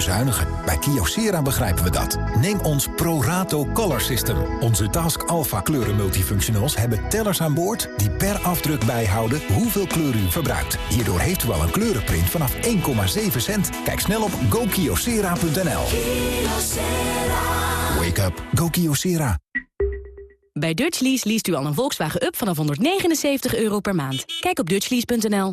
Bezuinigen. Bij Kyocera begrijpen we dat. Neem ons ProRato Color System. Onze Task Alpha kleuren multifunctionals hebben tellers aan boord... die per afdruk bijhouden hoeveel kleur u verbruikt. Hierdoor heeft u al een kleurenprint vanaf 1,7 cent. Kijk snel op gokyocera.nl. Wake up. Go Kyocera. Bij Dutch Lease leest u al een Volkswagen Up vanaf 179 euro per maand. Kijk op dutchlease.nl.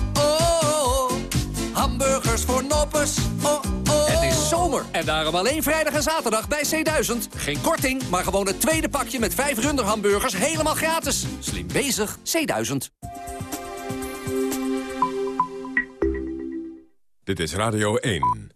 Voor noppes, oh oh. Het is zomer en daarom alleen vrijdag en zaterdag bij C1000. Geen korting, maar gewoon het tweede pakje met vijf runderhamburgers helemaal gratis. Slim bezig, C1000. Dit is Radio 1.